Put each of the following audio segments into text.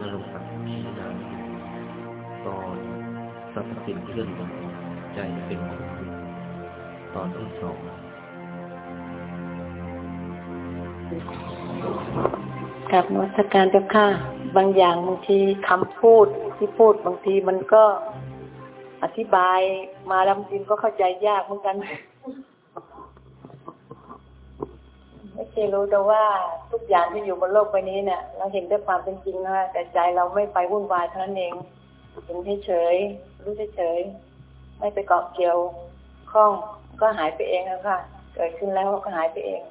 นหลวงตานรงค์ศักดิ์ชีนามตอนสรรพสิ่งเคลื่อนไหวใจเป็นคนตอนที่สองกับนวัตการเจ้าค่ะ บางอย่างบางทีคำพูดที่พูดบางทีมันก็อธิบายมาแล้วบางก็เข้าใจยากเหมือนกัน ไม่รู้แต่ว่าทุกอย่างที่อยู่บนโลกใบนี้เนี่ยเราเห็นด้วยความเป็นจริงนะแต่ใจเราไม่ไปวุ่นวายเท่านั้นเองเห็นเฉยๆรู้เฉยๆไม่ไปเกาะเกี่ยวข้องก็หายไปเองแล้วค่ะ เกิดขึ้นแล้วก็หายไปเอง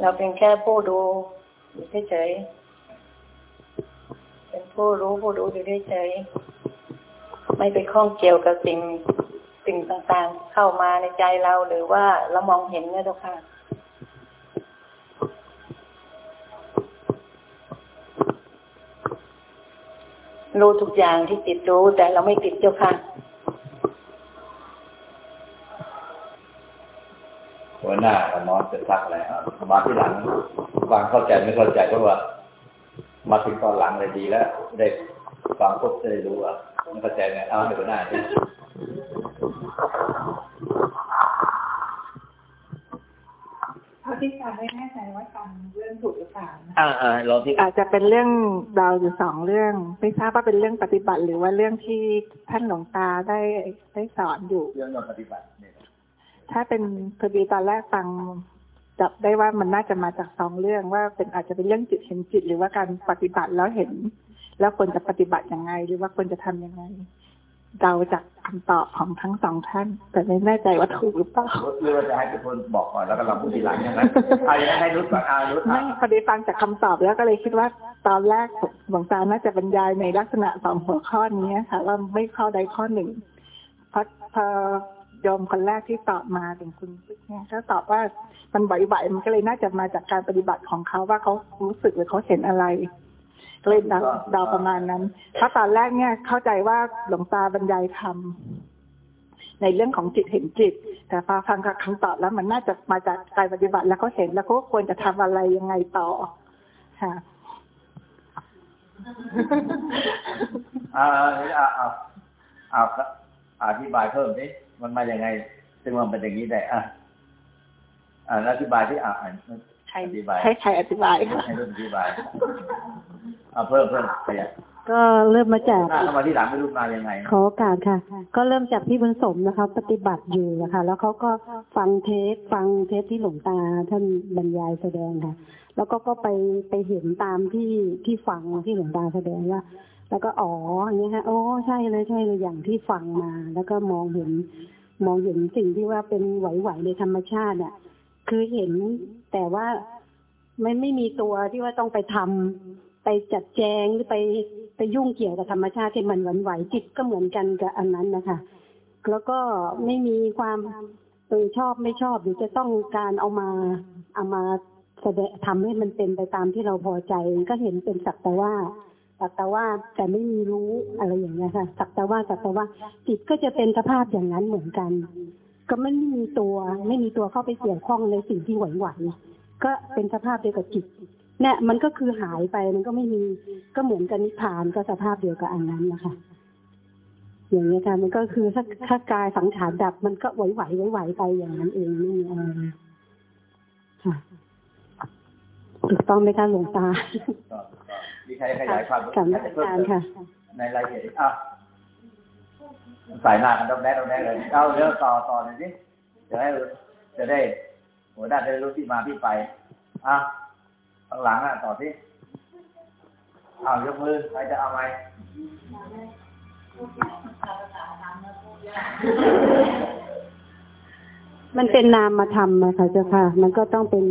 เราเป็นแค่ผู้ดูอยู่เฉยๆเป็นผู้รู้ผู้ดูอยู่เฉยๆไม่ไปข้องเกี่ยวกับสิ่งสิ่งต่างๆ เข้ามาในใจเราหรือว่าเรามองเห็นเนี่ยเจ้าค่ะ รู้ทุกอย่างที่ติดรู้ แต่เราไม่ติดเจ้าค่ะ หัวหน้ากับน้องจะซักอะไรมาที่หลังฟังเข้าใจไม่เข้าใจก็ว่า มาถึงตอนหลังเลยดีแล้ว ได้ฟังปุ๊บจะได้รู้อะไม่เข้าใจไงเอาให้หัวหน้าดิ เท่าที่ฟังไม่แน่ใจว่าจำเรื่องถูกหรือเปล่านะอ่าอ่าลองที่อาจจะเป็นเรื่องเราวอยู่สองเรื่อง ไม่ทราบว่าเป็นเรื่องปฏิบัติ หรือว่าเรื่องที่ท่านหลวงตาได้ได้สอนอยู่ เรื่องการปฏิบัติเนี่ยถ้าเป็นพอดีตอนแรกฟังจับได้ว่ามันน่าจะมาจากสองเรื่องว่าเป็นอาจจะเป็นเรื่องจิตเห็นจิต หรือว่าการปฏิบัติแล้วเห็น แล้วควรจะปฏิบัติยังไง หรือว่าควรจะทำยังไง เดาจากคำตอบของทั้งสองท่าน แต่ไม่แน่ใจว่าถูกหรือเปล่าหรือว่าจะให้เป็นคนบอกก่อนแล้วก็เราพูดทีหลังอย่างนั้นเอาอย่างนั้นให้นุชก่อนเอานุชไม่อะพอดีฟังจากคำตอบแล้วก็เลยคิดว่าตอนแรกหลวงตาน่าจะบรรยายในลักษณะสองหัวข้อนี้ค่ะว่าไม่ข้อใดข้อหนึ่งเพราะพอโยมคนแรกที่ตอบมาถึงคุณปึ๊กเนี่ยก็ตอบว่ามันไหวๆมันก็เลยน่าจะมาจากการปฏิบัติของเขาว่าเขารู้สึกหรือเขาเห็นอะไรก็ เลยเดาเดาประมาณนั้นเพราะตอนแรกเนี่ยเข้าใจว่าหลวงตาบรรยายธรรมในเรื่องของจิตเห็นจิต แต่พอฟังกับคำตอบแล้วมันน่าจะมาจากการปฏิบัติ แล้วเขาเห็นแล้วเขาก็ควรจะทำอะไรยังไงต่อค่ะอ่าอ่าอ่าอ่าอธิบายเพิ่มสิมันมาอย่างไง ซึ่งมันเป็นอย่างนี้ได้อะอ่าแล้วอธิบายที่อ่าอ่าน ใครอธิบายให้ใครอธิบายค่ะให้นุชอธิบายอ่าเพิ่มเพิ่มขยับก็เริ่มมาจากหน้าเข้ามาที่หลังไม่รู้มายังไงขอโอกาสค่ะ ก็เริ่มจากพี่บุญสมนะคะ ปฏิบัติอยู่นะคะ แล้วเขาก็ฟังเทปฟังเทปที่หลวงตาท่านบรรยายแสดงค่ะ แล้วก็ก็ไปไปเห็นตามที่ที่ฟังที่หลวงตาแสดงว่าแล้วก็อ๋ออย่างเงี้ยค่ะโอ้ใช่เลยใช่เลยอย่างที่ฟังมา แล้วก็มองเห็น มองเห็นสิ่งที่ว่าเป็นไหวๆในธรรมชาติเนี่ยคือเห็น แต่ว่าไม่ไม่มีตัวที่ว่าต้องไปทำไปจัดแจงหรือไปไปยุ่งเกี่ยวกับธรรมชาติที่มันหวั่นไหวจิตก็เหมือนกันกับอันนั้นนะคะ แล้วก็ไม่มีความเออชอบไม่ชอบหรือจะต้องการเอามาเอามาแสดงทำให้มันเป็นไปตามที่เราพอใจก็เห็นเป็นสักแต่ว่าสักแต่ว่าแต่ไม่มีรู้อะไรอย่างเงี้ยค่ะสักแต่ว่าสักแต่ว่าจิตก็จะเป็นสภาพอย่างนั้นเหมือนกัน ก็ไม่มีตัวไม่มีตัวเข้าไปเกี่ยวข้องในสิ่งที่ไหวๆก็เป็นสภาพเดียวกับจิตเนี่ยมันก็คือหายไปมันก็ไม่มีก็เหมือนกับนิพพานก็สภาพเดียวกับอันนั้นนะคะอย่างนี้ยค่ะมันก็คือถ้าถ้ากายสังขารดับ มันก็ไหวไหวไหวไหวๆไปอย่างนั้นเองไม่มีอะไรค่ะถูกต้องไหมคะหลวงตาก็ก็มีใครขยายความกับนักการค่ะ ในรายละเอียดอะ สายหน้ากันต้องแน่ต้องแน่เลยเอาเดี๋ยวต่อต่อหน่อยสิจะได้จะได้หัวหน้าจะได้รู้ที่มาที่ไปอะข้างหลังอะต่อสิเอายกมือใครจะเอาไหมมันเป็นนามธรรมอะค่ะเจ้าค่ะ มันก็ต้องเป็น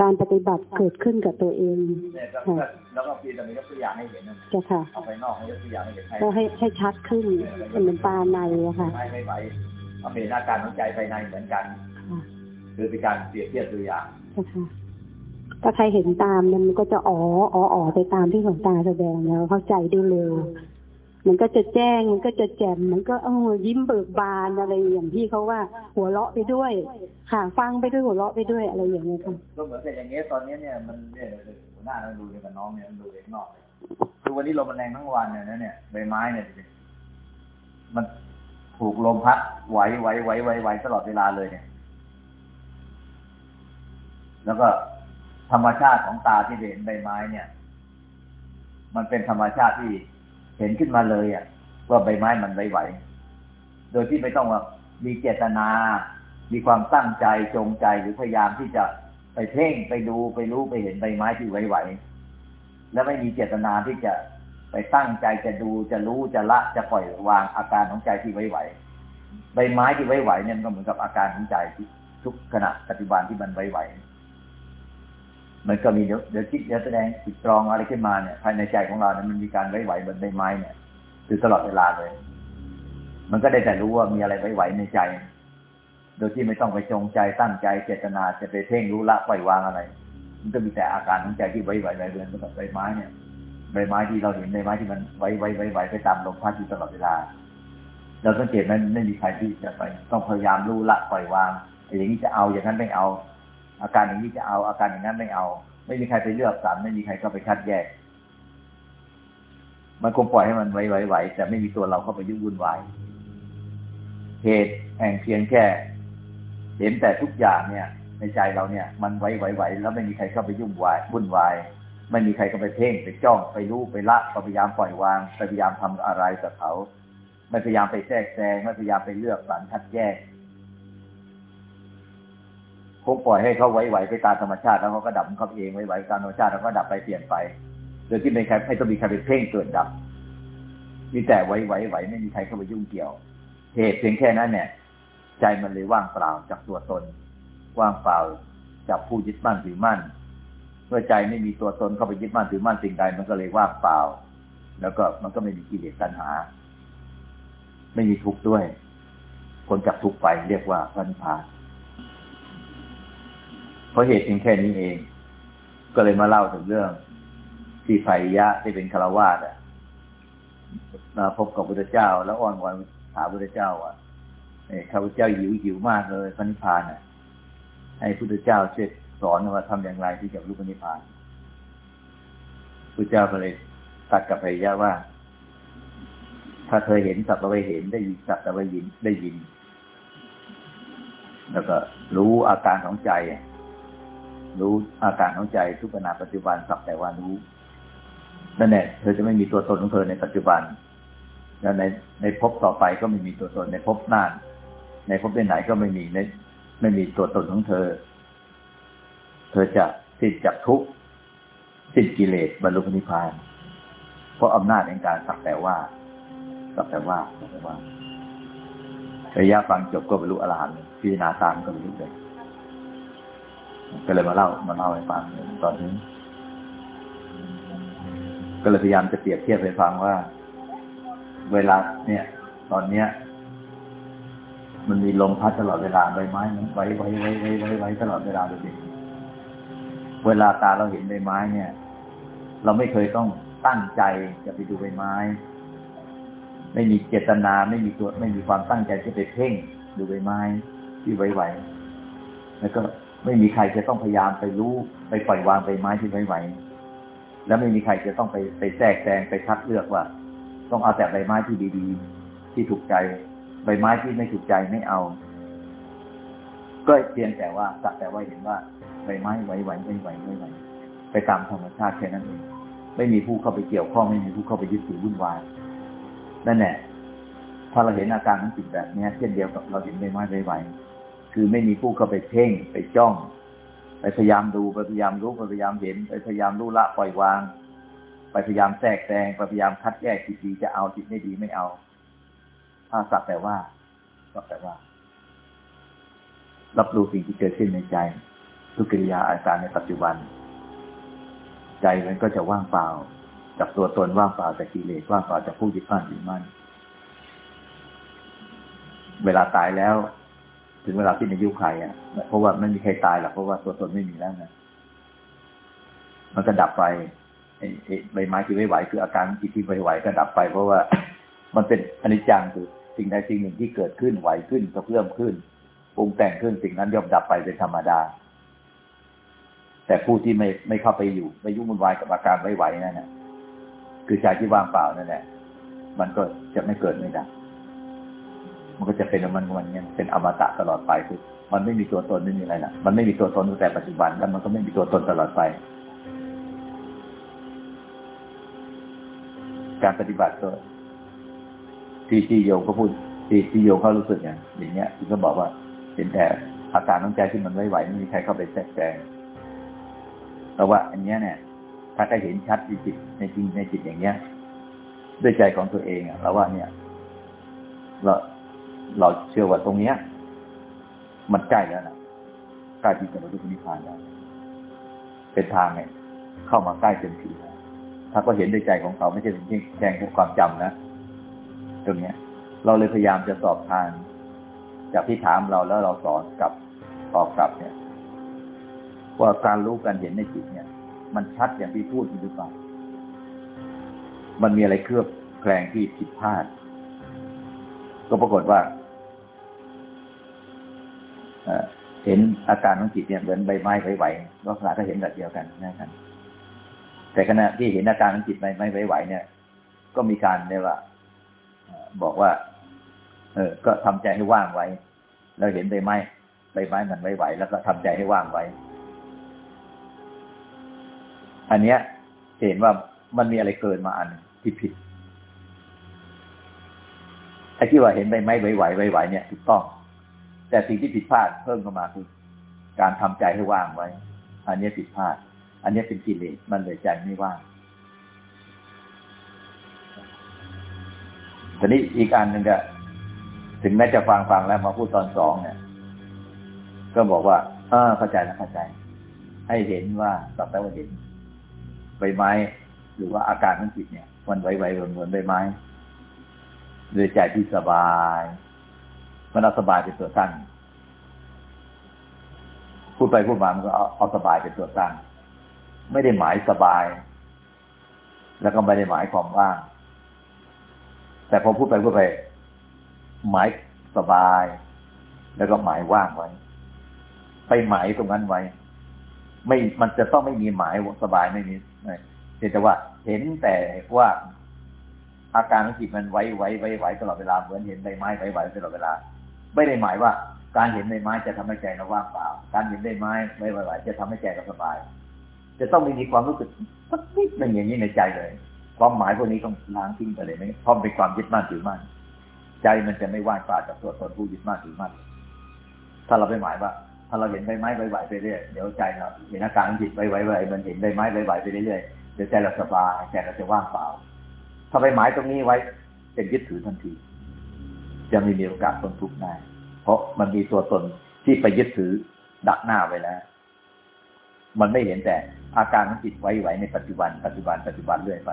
การปฏิบัติเกิดขึ้นกับตัวเองเนี่ยก็ก็แล้วก็พี่จะมียกตัวอย่างให้เห็นนะเจ้าค่ะเอาไปนอกให้ยกตัวอย่างให้เห็นให้ก็ให้ให้ชัดขึ้นเป็นเหมือนตาในอะค่ะไม่ไม่ไหวเอาเป็นอาการของใจภายในเหมือนกันค่ะคือเป็นการเปรียบเทียบตัวอย่างเจ้าค่ะถ้าใครเห็นตามเนี่ยมันก็จะอ๋ออ๋ออ๋อไปตามที่หลวงตาแสดงแล้วเข้าใจได้เร็ว มันก็จะแจ้งมันก็จะแจ่มมันก็เออยิ้มเบิกบานอะไรอย่างที่เขาว่า หัวเราะไปด้วย ค่ะฟังไปด้วยหัวเราะไปด้วยอะไรอย่างเงี้ยค่ะก็เหมือนกับอย่างเงี้ยตอนนี้เนี่ยมันเนี่ยหัวหน้าเราดูเนี่ยกับน้องเนี่ยมันดูเองนอกคือวันนี้ลมมันแรงทั้งวันเนี่ยนะเนี่ยใบไม้เนี่ยมันถูกลมพัดไหวไหวไหวไหวไหวตลอดเวลาเลยเนี่ย แล้วก็ธรรมชาติของตาที่เห็นใบไม้เนี่ย มันเป็นธรรมชาติที่ เห็นขึ้นมาเลยอะว่าใบไม้มันไหวๆโดยที่ไม่ต้องว่ามีเจตนา มีความตั้งใจจงใจหรือพยายามที่จะไปเพ่งไปดูไปรู้ไปเห็นใบไม้ที่ไหวๆและไม่มีเจตนาที่จะไปตั้งใจจะดูจะรู้จะละจะปล่อยวางอาการของใจที่ไหวๆใบไม้ที่ไหวๆเนี่ยมันก็เหมือนกับอาการของใจที่ทุกขณะปัจจุบันที่มันไหวๆ มันก็มีเดี๋ยวเดี๋ยวคิดเดี๋ยวแสดงจิตตรองอะไรขึ้นมาเนี่ยภายในใจของเราเนี่ยมันมีการไหวๆเหมือนใบไม้เนี่ยคือตลอดเวลาเลย มันก็ได้แต่รู้ว่ามีอะไรไหวๆในใจ โดยที่ไม่ต้องไปจงใจตั้งใจเจตนาจะไปเพ่งรู้ละปล่อยวางอะไร มันก็มีแต่อาการของใจที่ไหวๆไหวๆเรือนเหมือนกับใบไม้เนี่ยใบไม้ที่เราเห็นใบไม้ที่มันไหวไหวไหวไหวไปตามลมพัดอยู่ตลอดเวลา เราสังเกตมันไม่มีใครที่จะไป ต้องพยายามรู้ละปล่อยวางอย่างนี้จะเอาอย่างนั้นไม่เอา อาการอย่างนี้จะเอาอาการอย่างนั้นไม่เอา ไม่มีใครไปเลือกสรรไม่มีใครก็ไปคัดแยก มันคงปล่อยให้มันไหวไหวไหวแต่ไม่มีตัวเราเข้าไปยุ่งวุ่นวายเหตุแห่งเพียงแค่ เห็นแต่ทุกอย่างเนี่ย ในใจเราเนี่ย มันไหวไหวไหวแล้วไม่มีใครเข้าไปยุ่งวายวุ่นวายไม่มีใครก็ไปเพ่งไปจ้องไปรู้ไปละพยายามปล่อยวางพยายามทำอะไรกับเขา ไม่พยายามไปแทรกแซงไม่พยายามไปเลือกสรรคัดแยก คงปล่อยให้เขาไหวๆไปตามธรรมชาติแล้วเขาก็ดับเขาเองไหวๆตามธรรมชาติแล้วก็ดับไปเปลี่ยนไปโดยที่ไม่ใครไม่ต้องมีใครไปเพ่งเกิดดับ มีแต่ไหวๆไหวไม่มีใครเข้าไปยุ่งเกี่ยว เหตุเพียงแค่นั้นเนี่ย ใจมันเลยว่างเปล่าจากตัวตน ว่างเปล่าจากผู้ยึดมั่นถือมั่นเมื่อใจไม่มีตัวตนเข้าไปยึดมั่นถือมั่นสิ่งใดมันก็เลยว่างเปล่า แล้วก็มันก็ไม่มีกิเลสตัณหา ไม่มีทุกข์ด้วยคนจับทุกข์ไปเรียกว่าพระนิพพาน เพราะเหตุเพียงแค่นี้เอง ก็เลยมาเล่าถึงเรื่อง ที่ไฟยะที่เป็นคารวาสอะมาพบกับพระพุทธเจ้า แล้วอ้อนวอนถามพระพุทธเจ้าอะข้าพเจ้าหิวหิวมากเลยพระนิพพานอะ ให้พระพุทธเจ้าช่วยสอนว่าทำอย่างไรที่จะรู้พระนิพพานพระเจ้าก็เลยตัดกับพยะว่า ถ้าเธอเห็นสัตว์เราไปเห็นได้ยินสัตว์เราไปยินได้ยิน แล้วก็รู้อาการของใจ รู้อาการของใจทุกขณะปัจจุบันสักแต่ว่ารู้นั่นแหละเธอจะไม่มีตัวตนของเธอในปัจจุบัน แล้วในในภพต่อไปก็ไม่มีตัวตนในภพหน้าในภพไหนก็ไม่มีในไม่มีตัวตนของเธอ เธอจะสิ้นจากทุกข์สิ้นกิเลสบรรลุนิพพาน เพราะอำนาจในการสักแต่ว่าสักแต่ว่าสักแต่ว่าระยะฟังจบก็บรรลุอรหันต์พิจารณาตามก็บรรลุเลย ก็เลยมาเล่ามาเล่าให้ฟังตอนนี้ก็เลยพยายามจะเปรียบเทียบให้ฟังว่า เวลาเนี่ย ตอนเนี้ย มันมีลมพัดตลอดเวลาใบไม้มันไหวไหวไหวไหวไหวไวตลอดเวลาเลยเวลาตาเราเห็นใบไม้เนี่ย เราไม่เคยต้องตั้งใจจะไปดูใบไม้ ไม่มีเจตนาไม่มีตัว ไม่มีความตั้งใจจะไปเพ่งดูใบไม้ที่ไหวๆแล้วก็ ไม่มีใครจะต้องพยายามไปรู้ไปปล่อยวางใบไม้ที่ไม่ไหว แล้วไม่มีใครจะต้องไปไปแทรกแซงไปคัดเลือกว่า ต้องเอาแต่ใบไม้ที่ดีๆ ที่ถูกใจ ใบไม้ที่ไม่ถูกใจไม่เอา ก็เพียงแต่ว่าสักแต่ว่าเห็นว่าใบไม้ไหวไหวไหวไหวไหวไหวไปตามธรรมชาติแค่นั้นเองไม่มีผู้เข้าไปเกี่ยวข้องไม่มีผู้เข้าไปยึดถือวุ่นวายนั่นแหละถ้าเราเห็นอาการของจิตแบบนี้เช่นเดียวกับเราเห็นใบไม้ไหวไหว คือไม่มีผู้เข้าไปเพ่งไปจ้อง ไปพยายามดูไปพยายามรู้ไปพยายามเห็นไปพยายามรู้ละปล่อยวาง ไปพยายามแทรกแซงไปพยายามคัดแยกจิตดีจะเอาจิตไม่ดีไม่เอา ถ้าสักแต่ว่าสักแต่ว่า รับรู้สิ่งที่เกิดขึ้นในใจ ทุกกิริยาอาการในปัจจุบัน ใจมันก็จะว่างเปล่าจากตัวตนว่างเปล่าจากกิเลสว่างเปล่าจากผู้ยึดมั่นถือมั่นเวลาตายแล้ว ถึงเวลาที่ในยุคใครอะเพราะว่าไม่มีใครตายหรอกเพราะว่าตัวตนไม่มีแล้วนะมันก็ดับไปใบไม้ที่ไม่ไหวคืออาการจิตที่ไม่ไหวก็ดับไป เพราะว่ามันเป็นอนิจจังคือสิ่งใดสิ่งหนึ่งที่เกิดขึ้นไหวขึ้นกระเพื่อมขึ้นปรุงแต่งขึ้นสิ่งนั้นย่อมดับไปเป็นธรรมดา แต่ผู้ที่ไม่ไม่เข้าไปอยู่ไม่ยุ่งวุ่นวายกับอาการไม่ไหวนั่นแหละคือใจที่ว่างเปล่านั่นแหละมันก็จะไม่เกิดไม่ดับ มันก็จะเป็นมันมันเนี่ยเป็นอมตะตลอดไปคือมันไม่มีตัวตนไม่มีอะไรนะมันไม่มีตัวตนตั้งแต่ปัจจุบันแล้วมันก็ไม่มีตัวตนตลอดไป การปฏิบัติก็ที่ที่โยมก็พูดที่ที่โยมเขารู้สึกอย่างอย่างเงี้ยที่เขาบอกว่าเป็นแต่อาการของใจที่มันไม่ไหวไม่มีใครเข้าไปแทรกแซงแต่ว่า อันเนี้ยเนี่ย ถ้าใครเห็นชัดในจิตในจริงในจิตอย่างเงี้ย ด้วยใจของตัวเองอะเราว่าเนี่ยเรา เราเชื่อว่าตรงเนี้ย มันใกล้แล้วนะใกล้ที่จะบรรลุนิพพานแล้วเป็นทางเนี่ยเข้ามาใกล้เต็มทีแล้วถ้าก็เห็นด้วยใจของเขาไม่ใช่เป็นแค่แค่ความจำนะตรงเนี้ย เราเลยพยายามจะสอบทานจากที่ถามเราแล้วเราสอนกลับตอบกลับเนี่ย ว่าการรู้การเห็นในจิตเนี่ย มันชัดอย่างที่พูดหรือเปล่ามันมีอะไรเคลือบแคลงที่ผิดพลาด ก็ปรากฏว่า เห็นอาการของจิตเนี่ยเหมือนใบไม้ไหวๆลักษณะก็เห็นแบบเดียวกันนะครับแต่ขณะที่เห็นอาการของจิตใบไม้ไหวๆเนี่ย ก็มีการเรียกว่าบอกว่า เออ ก็ทำใจให้ว่างไว้แล้วเห็นใบไม้ใบไม้มันไหวๆแล้วก็ทำใจให้ว่างไว้ อันเนี้ยเห็นว่ามันมีอะไรเกินมาอันที่ผิดไอ้ที่ว่าเห็นใบไม้ไหวๆไหวๆเนี่ยถูกต้อง แต่สิ่งที่ผิดพลาดเพิ่มเข้ามาคือการทำใจให้ว่างไว้ อันนี้ผิดพลาด อันนี้เป็นกิเลสมันเลยใจไม่ว่างทีนี้อีกอันหนึ่งก็ถึงแม้จะฟังฟังแล้วมาพูดตอนสองเนี่ย ก็บอกว่า เออเข้าใจแล้วเข้าใจ ให้เห็นว่าสักแต่ว่าเห็นใบไม้ หรือว่าอาการของจิตเนี่ย มันไหวๆเหมือนใบไม้ด้วยใจที่สบาย มันเอาสบายเป็นตัวตั้ง พูดไปพูดมามันก็เอาเอาสบายเป็นตัวตั้ง ไม่ได้หมายสบาย แล้วก็ไม่ได้หมายความว่าง แต่พอพูดไปพูดไป หมายสบาย แล้วก็หมายว่างไว้ ไปหมายตรงนั้นไว้ ไม่มันจะต้องไม่มีหมายสบายไม่มีเพียงแต่ว่าเห็นแต่ว่าอาการของจิตมันไหวไหวไหวไหวตลอดเวลาเหมือนเห็นใบไม้ไหวไหวตลอดเวลา ไม่ได้หมายว่าการเห็นใบไม้จะทำให้ใจเราว่างเปล่า การเห็นใบไม้ไหวไหวจะทำให้ใจเราสบาย จะต้องมีความรู้สึกสักนิดหนึ่งอย่างนี้ในใจเลย ความหมายพวกนี้ต้องล้างทิ้งไปเลยไหมเพราะเป็นความยึดมั่นถือมั่นใจมันจะไม่ว่างเปล่าจากตัวตนผู้ยึดมั่นถือมั่นถ้าเราไปหมายว่า ถ้าเราเห็นใบไม้ไหวไปเรื่อยเดี๋ยวใจเราเห็นอาการจิตไหวๆมันเห็นใบไม้ไหวไปเรื่อยเดี๋ยวใจเราสบายใจเราจะว่างเปล่า ถ้าไปหมายตรงนี้ไว้จะยึดถือทันที จะไม่มีโอกาสทนทุกข์ได้ เพราะมันมีตัวตนที่ไปยึดถือดักหน้าไว้แล้ว มันไม่เห็นแต่อาการของจิตไว้ไหวในปัจจุบัน ปัจจุบันปัจจุบันเรื่อยไป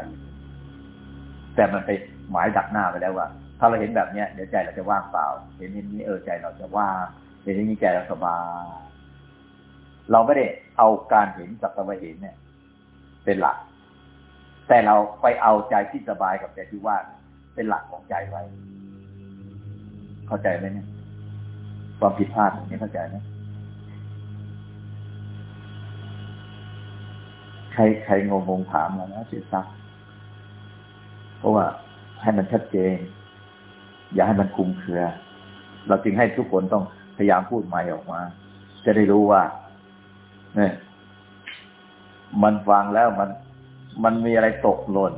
แต่มันไปหมายดักหน้าไปแล้วว่า ถ้าเราเห็นแบบเนี้ยเดี๋ยวใจเราจะว่างเปล่า เห็นอย่างนี้เออใจเราจะว่างเห็นอย่างนี้ใจเราสบายเราไม่ได้เอาการเห็นสักตะวันเห็นเนี่ย เป็นหลัก แต่เราไปเอาใจที่สบายกับใจที่ว่างเป็นหลักของใจไว้ เข้าใจไหมเนี่ย ความผิดพลาดตรงนี้เข้าใจไหมใครใครงงงถามมานะเสียซัก เพราะว่าให้มันชัดเจน อย่าให้มันคลุมเครือ เราจึงให้ทุกคนต้องพยายามพูดใหม่ออกมา จะได้รู้ว่าเนี่ยมันฟังแล้วมัน มันมีอะไรตกหล่น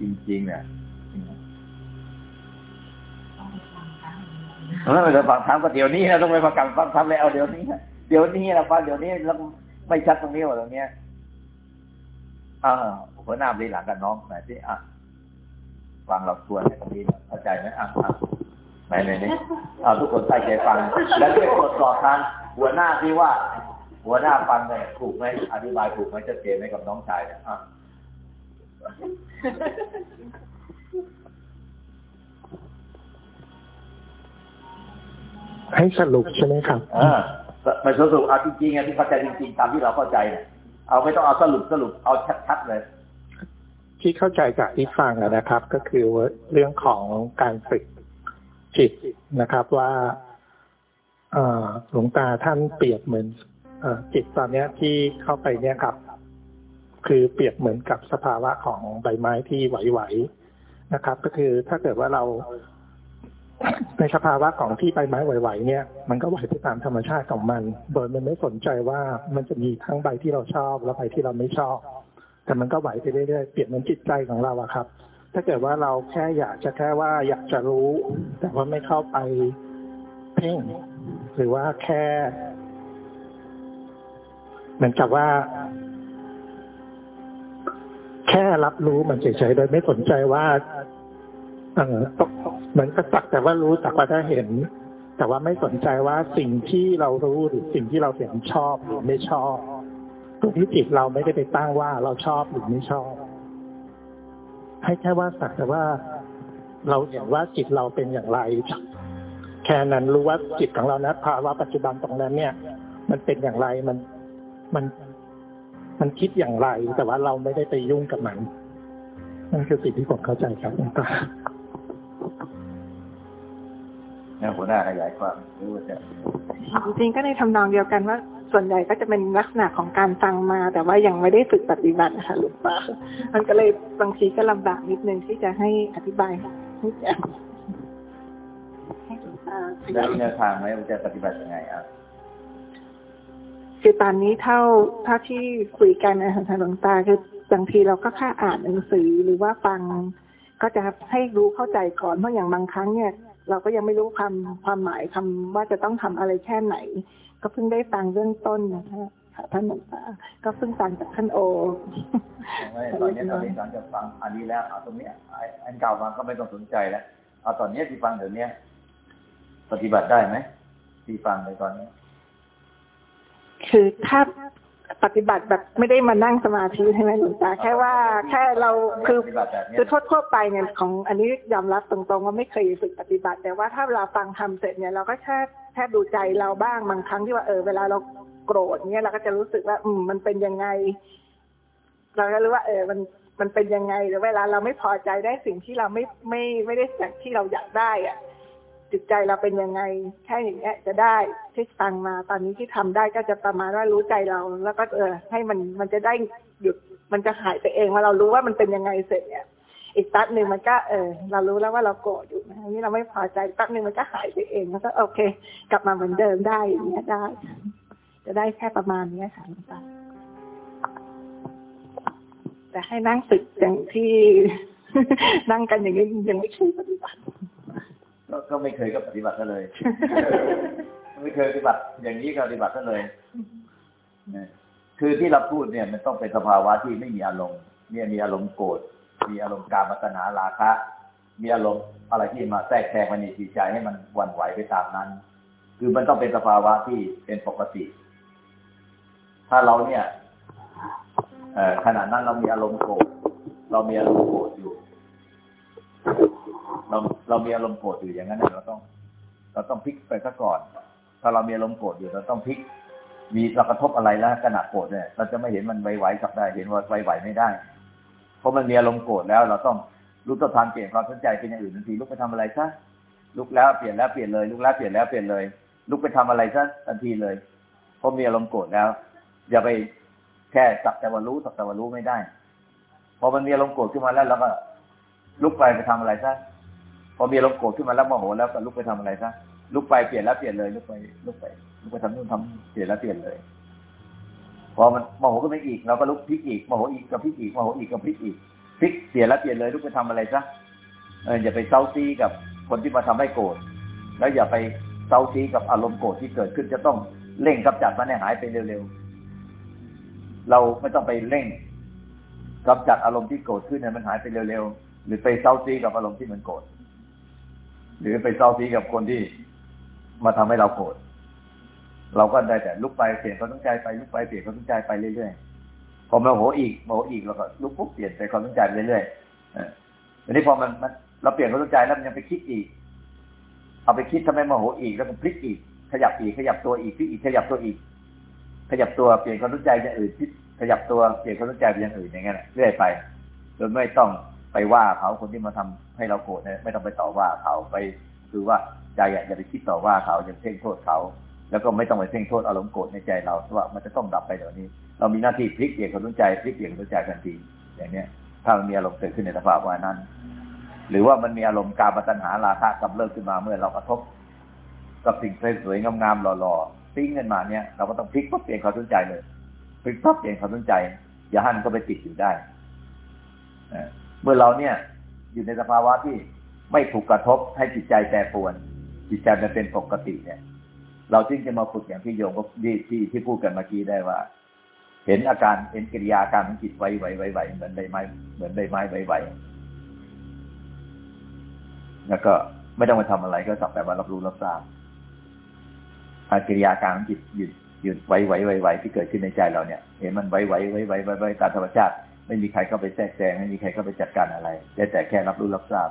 จริง ๆ เนี่ย แล้วเราฟังทำก็เดี๋ยวนี้นะต้องไปประกันฟังทำเลยเอาเดี๋ยวนี้เดี๋ยวนี้เราฟังเดี๋ยวนี้แล้วไม่ชัดตรงนี้หรอตรงเนี้ยอ่าหัวหน้าบริหลังกับน้องไหนที่อะฟังเราควรในตรงนี้เข้าใจไหมอะไหนไหนนี่เอาทุกคนใส่ใจฟัง แล้วช่วยตรวจสอบทางหัวหน้าที่ว่า หัวหน้าฟังเนี่ยถูกไหมอธิบายถูกไหมชัดเจนไหมกับน้องชายเนี่ยอะ ให้สรุปใช่ไหมครับเออไม่สรุปเอาจริงๆอะที่เข้าใจจริงๆตามที่เราเข้าใจเนี่ยเอาไม่ต้องเอาสรุปสรุปเอาชัดๆเลยที่เข้าใจจากที่ฟังอะนะครับ ก็คือเรื่องของการฝึกจิตนะครับว่าเอ่อหลวงตาท่านเปรียบเหมือนเอ่อจิตตอนเนี้ยที่เข้าไปเนี่ยครับ คือเปรียบเหมือนกับสภาวะของใบไม้ที่ไหวๆนะครับ ก็คือถ้าเกิดว่าเรา ในสภาวะของที่ใบไม้ไหวๆเนี่ย มันก็ไหวไปตามธรรมชาติของมัน โดยมันไม่สนใจว่ามันจะมีทั้งใบที่เราชอบและใบที่เราไม่ชอบ แต่มันก็ไหวไปเรื่อยๆเปลี่ยนมือนจิตใจของเราอะครับ ถ้าเกิดว่าเราแค่อยากจะแค่ว่าอยากจะรู้ แต่ว่าไม่เข้าไปเพ่ง หรือว่าแค่ เหมือนกับว่า แค่รับรู้มันเฉยๆโดยไม่สนใจว่า เออเหมือนกับสักแต่ว่ารู้สักว่าถ้าเห็น แต่ว่าไม่สนใจว่าสิ่งที่เรารู้หรือสิ่งที่เราเห็นชอบหรือไม่ชอบตรงที่จิตเราไม่ได้ไปตั้งว่าเราชอบหรือไม่ชอบ ให้แค่ว่าสักแต่ว่าเราเห็นว่าจิตเราเป็นอย่างไร แค่นั้นรู้ว่าจิตของเรานะภาวะปัจจุบันตรงนั้นเนี่ย มันเป็นอย่างไรมันมันมันคิดอย่างไร แต่ว่าเราไม่ได้ไปยุ่งกับมันนั่นคือสิ่งที่ผมเข้าใจครับหลวงตา นี่ยหัวหน้าขยายความหรือว่าจะจริงๆก็ในทำนองเดียวกันว่า ส่วนใหญ่ก็จะเป็นลักษณะของการฟังมา แต่ว่ายังไม่ได้ฝึกปฏิบัตินะคะหลวงตามันก็เลยบางทีก็ลำบากนิดนึงที่จะให้อธิบายให้แจ่มให้หลวงตาขได้ยายแนวทางไหมว่าจะปฏิบัติยังไงอะคือตอนนี้เท่าเท่าที่คุยกันนะคะหลวงตาคือบางทีเราก็แค่อ่านหนังสือหรือว่าฟัง ก็จะให้รู้เข้าใจก่อนเพราะอย่างบางครั้งเนี่ย เราก็ยังไม่รู้ความความหมายคำว่าจะต้องทำอะไรแค่ไหน ก็เพิ่งได้ฟังเรื่องต้นนะคะค่ะท่านหลวงตาก็เพิ่งฟังจากท่านโอตอนนี้ตอนนี้ตอนจะฟังอันนี้แล้วเอาตรงเนี้ยไอ้อันเก่ามาก็ไม่ต้องสนใจแล้วเอาตอนเนี้ยที่ฟังเดี๋ยวนี้ปฏิบัติได้ไหมที่ฟังในตอนนี้ คือถ้า ปฏิบัติแบบไม่ได้มานั่งสมาธิใช่ไหมหลวงตาแค่ว่าแค่เราคือปฏิบัติแบบเนี้ยคือทั่วไปเนี่ยของอันนี้ยอมรับตรงๆว่าไม่เคยฝึกปฏิบัติ แต่ว่าถ้าเราฟังทำเสร็จเนี่ยเราก็แค่แค่ดูใจเราบ้างบางครั้งที่ว่าเออเวลาเราโกรธเนี่ยเราก็จะรู้สึกว่า อืมมันเป็นยังไง เราก็รู้ว่า เออมันมันเป็นยังไงหรือเวลาเราไม่พอใจได้สิ่งที่เราไม่ไม่ไม่ได้สิ่งที่เราอยากได้อะ จิตใจเราเป็นยังไงแค่อย่างเงี้ยจะได้ที่ฟังมาตอนนี้ที่ทำได้ก็จะประมาณว่ารู้ใจเรา แล้วก็เออ ให้มันมันจะได้หยุดมันจะหายไปเองว่าเรารู้ว่ามันเป็นยังไงเสร็จเนี่ยอีกแป๊บหนึ่งมันก็เออ เรารู้แล้วว่าเราโกรธอยู่นะนนี้เราไม่พอใจแป๊บหนึ่งมันก็หายไปเองแล้วก็โอเค กลับมาเหมือนเดิมได้อย่างเงี้ยได้ จะได้แค่ประมาณเนี้ยค่ะหลวงตาแต่ให้นั่งฝึกอย่างที่นั่งกันอย่างนี้ยังไม่เคยปฏิบัติ ก็ก็ไม่เคยก็ปฏิบัติซะเลย ไม่เคยปฏิบัติอย่างนี้ก็ปฏิบัติซะเลยเนี่ยคือที่เราพูดเนี่ย มันต้องเป็นสภาวะที่ไม่มีอารมณ์เนี่ยมีอารมณ์โกรธมีอารมณ์การมัตนาราคะ มีอารมณ์อะไรที่มาแทรกแซงมาในจิตใจให้มันหวั่นไหวไปตามนั้น คือมันต้องเป็นสภาวะที่เป็นปกติ ถ้าเราเนี่ยเอ่อขณะนั้นเรามีอารมณ์โกรธเรามีอารมณ์โกรธอยู่ เราเรามีอารมณ์โกรธอยู่อย่างนั้นเราต้องเราต้องพลิกไปซะก่อน ถ้าเรามีอารมณ์โกรธอยู่เราต้องพลิก มีเรากระทบอะไรแล้วขณะโกรธเนี่ย เราจะไม่เห็นมันไหวๆกลับได้ เห็นว่าไหวๆไม่ได้ เพราะมันมีอารมณ์โกรธแล้ว เราต้องลุกต้นทานเปลี่ยนความสนใจเป็นอย่างอื่นทันทีลุกไปทำอะไรซะลุกแล้วเปลี่ยนแล้วเปลี่ยนเลย ลุกแล้วเปลี่ยนแล้วเปลี่ยนเลย ลุกไปทำอะไรซะทันทีเลยเพราะมีอารมณ์โกรธแล้ว อย่าไปแค่สักแต่ว่ารู้สักแต่ว่ารู้ไม่ได้ พอมันมีอารมณ์โกรธขึ้นมาแล้วเราก็ลุกไปไปทำอะไรซะ พอมีอารมณ์โกรธขึ้นมาแล้วโมโหแล้วก็ลุกไปทำอะไรซะลุกไปเปลี่ยนแล้วเปลี่ยนเลยลุกไปลุกไปลุกไปทำนู่นทำเปลี่ยนแล้วเปลี่ยนเลย พอมันโมโหขึ้นไปอีกเราก็ลุกพลิกอีกโมโหอีกกับพลิกอีกโมโหอีกกับพลิกอีกพลิกเปลี่ยนแล้วเปลี่ยนเลยลุกไปทำอะไรซะเอออย่าไปเซ้าซี้ับคนที่มาทำให้โกรธแล้วอย่าไปเซ้าซี้ับอารมณ์โกรธที่เกิดขึ้นจะต้องเร่งกำจัดมันให้หายไปเร็วๆเราไม่ต้องไปเร่งกำจัดอารมณ์ที่โกรธขึ้นให้มันหายไปเร็วๆหรือไปเซ้าซี้ับอารมณ์ที่มันโกรธ หรือไปเซ้าซี้ับคนที่มาทำให้เราโกรธเราก็ได้แต่ลุกไปเปลี่ยนความสนใจไปลุกไปเปลี่ยนความสนใจไปเรื่อยๆพอโมโหอีกโมโหอีกเราก็ลุกปุ๊บเปลี่ยนไปความสนใจไปเรื่อยๆออทีนี้พอมันมันเราเปลี่ยนความสนใจแล้วมันยังไปคิดอีก เอาไปคิดทำไมโมโหอีกแล้วก็พลิกอีก ขยับอีกขยับตัวอีกพลิกอีกขยับตัวอีก ขยับตัวเปลี่ยนความสนใจอย่างอื่นขยับตัวเปลี่ยนความสนใจไปอย่างอื่นอย่างเงี้ยเรื่อยไปโดยไม่ต้อง ไปว่าเขาคนที่มาทำให้เราโกรธเนี่ยไม่ต้องไปต่อว่าเขาไปคือว่าใจอะอย่าไปคิดต่อว่าเขาอย่าเพ่งโทษเขา แล้วก็ไม่ต้องไปเพ่งโทษอารมณ์โกรธในใจเราว่ามันจะต้องดับไปเดี๋ยวนี้ เรามีหน้าที่พลิกเปลี่ยนความสนใจพลิกเปลี่ยนความสนใจทันทีอย่างเนี้ยถ้ามันมีอารมณ์เกิดขึ้นในสภาวะนั้น หรือว่ามันมีอารมณ์การปัญหาราคะกำเริบขึ้นมาเมื่อเรากระทบ กับสิ่งสวยๆงามๆหล่อๆปิ้งขึ้นมาเนี่ยเราก็ต้องพลิกปั๊บเปลี่ยนความสนใจเลยพลิกปั๊บเปลี่ยนความสนใจ อย่าให้มันก็ไปติดอยู่ได้ เมื่อเราเนี่ยอยู่ในสภาวะที่ไม่ถูกกระทบให้จิตใจแปรปรวน จิตใจมันเป็นปกติเนี่ย เราจึงจะมาฝึกอย่างที่โยมก็ที่ที่ที่พูดกันเมื่อกี้ได้ว่า เห็นอาการเห็นกิริยาการของจิตไหวไหวไหวไหวเหมือนใบไม้เหมือนใบไม้ไหวไหวแล้วก็ไม่ต้องไปทำอะไรก็สักแต่ว่ารับรู้รับทราบอากิริยาการของจิตหยุดหยุดไหวไหวไหวไหวที่เกิดขึ้นในใจเราเนี่ย เห็นมันไหวไหวไหวไหวไหวไหวตามธรรมชาติ ไม่มีใครเข้าไปแทรกแซงไม่มีใครเข้าไปจัดการอะไรแต่แต่แค่รับรู้รับทราบ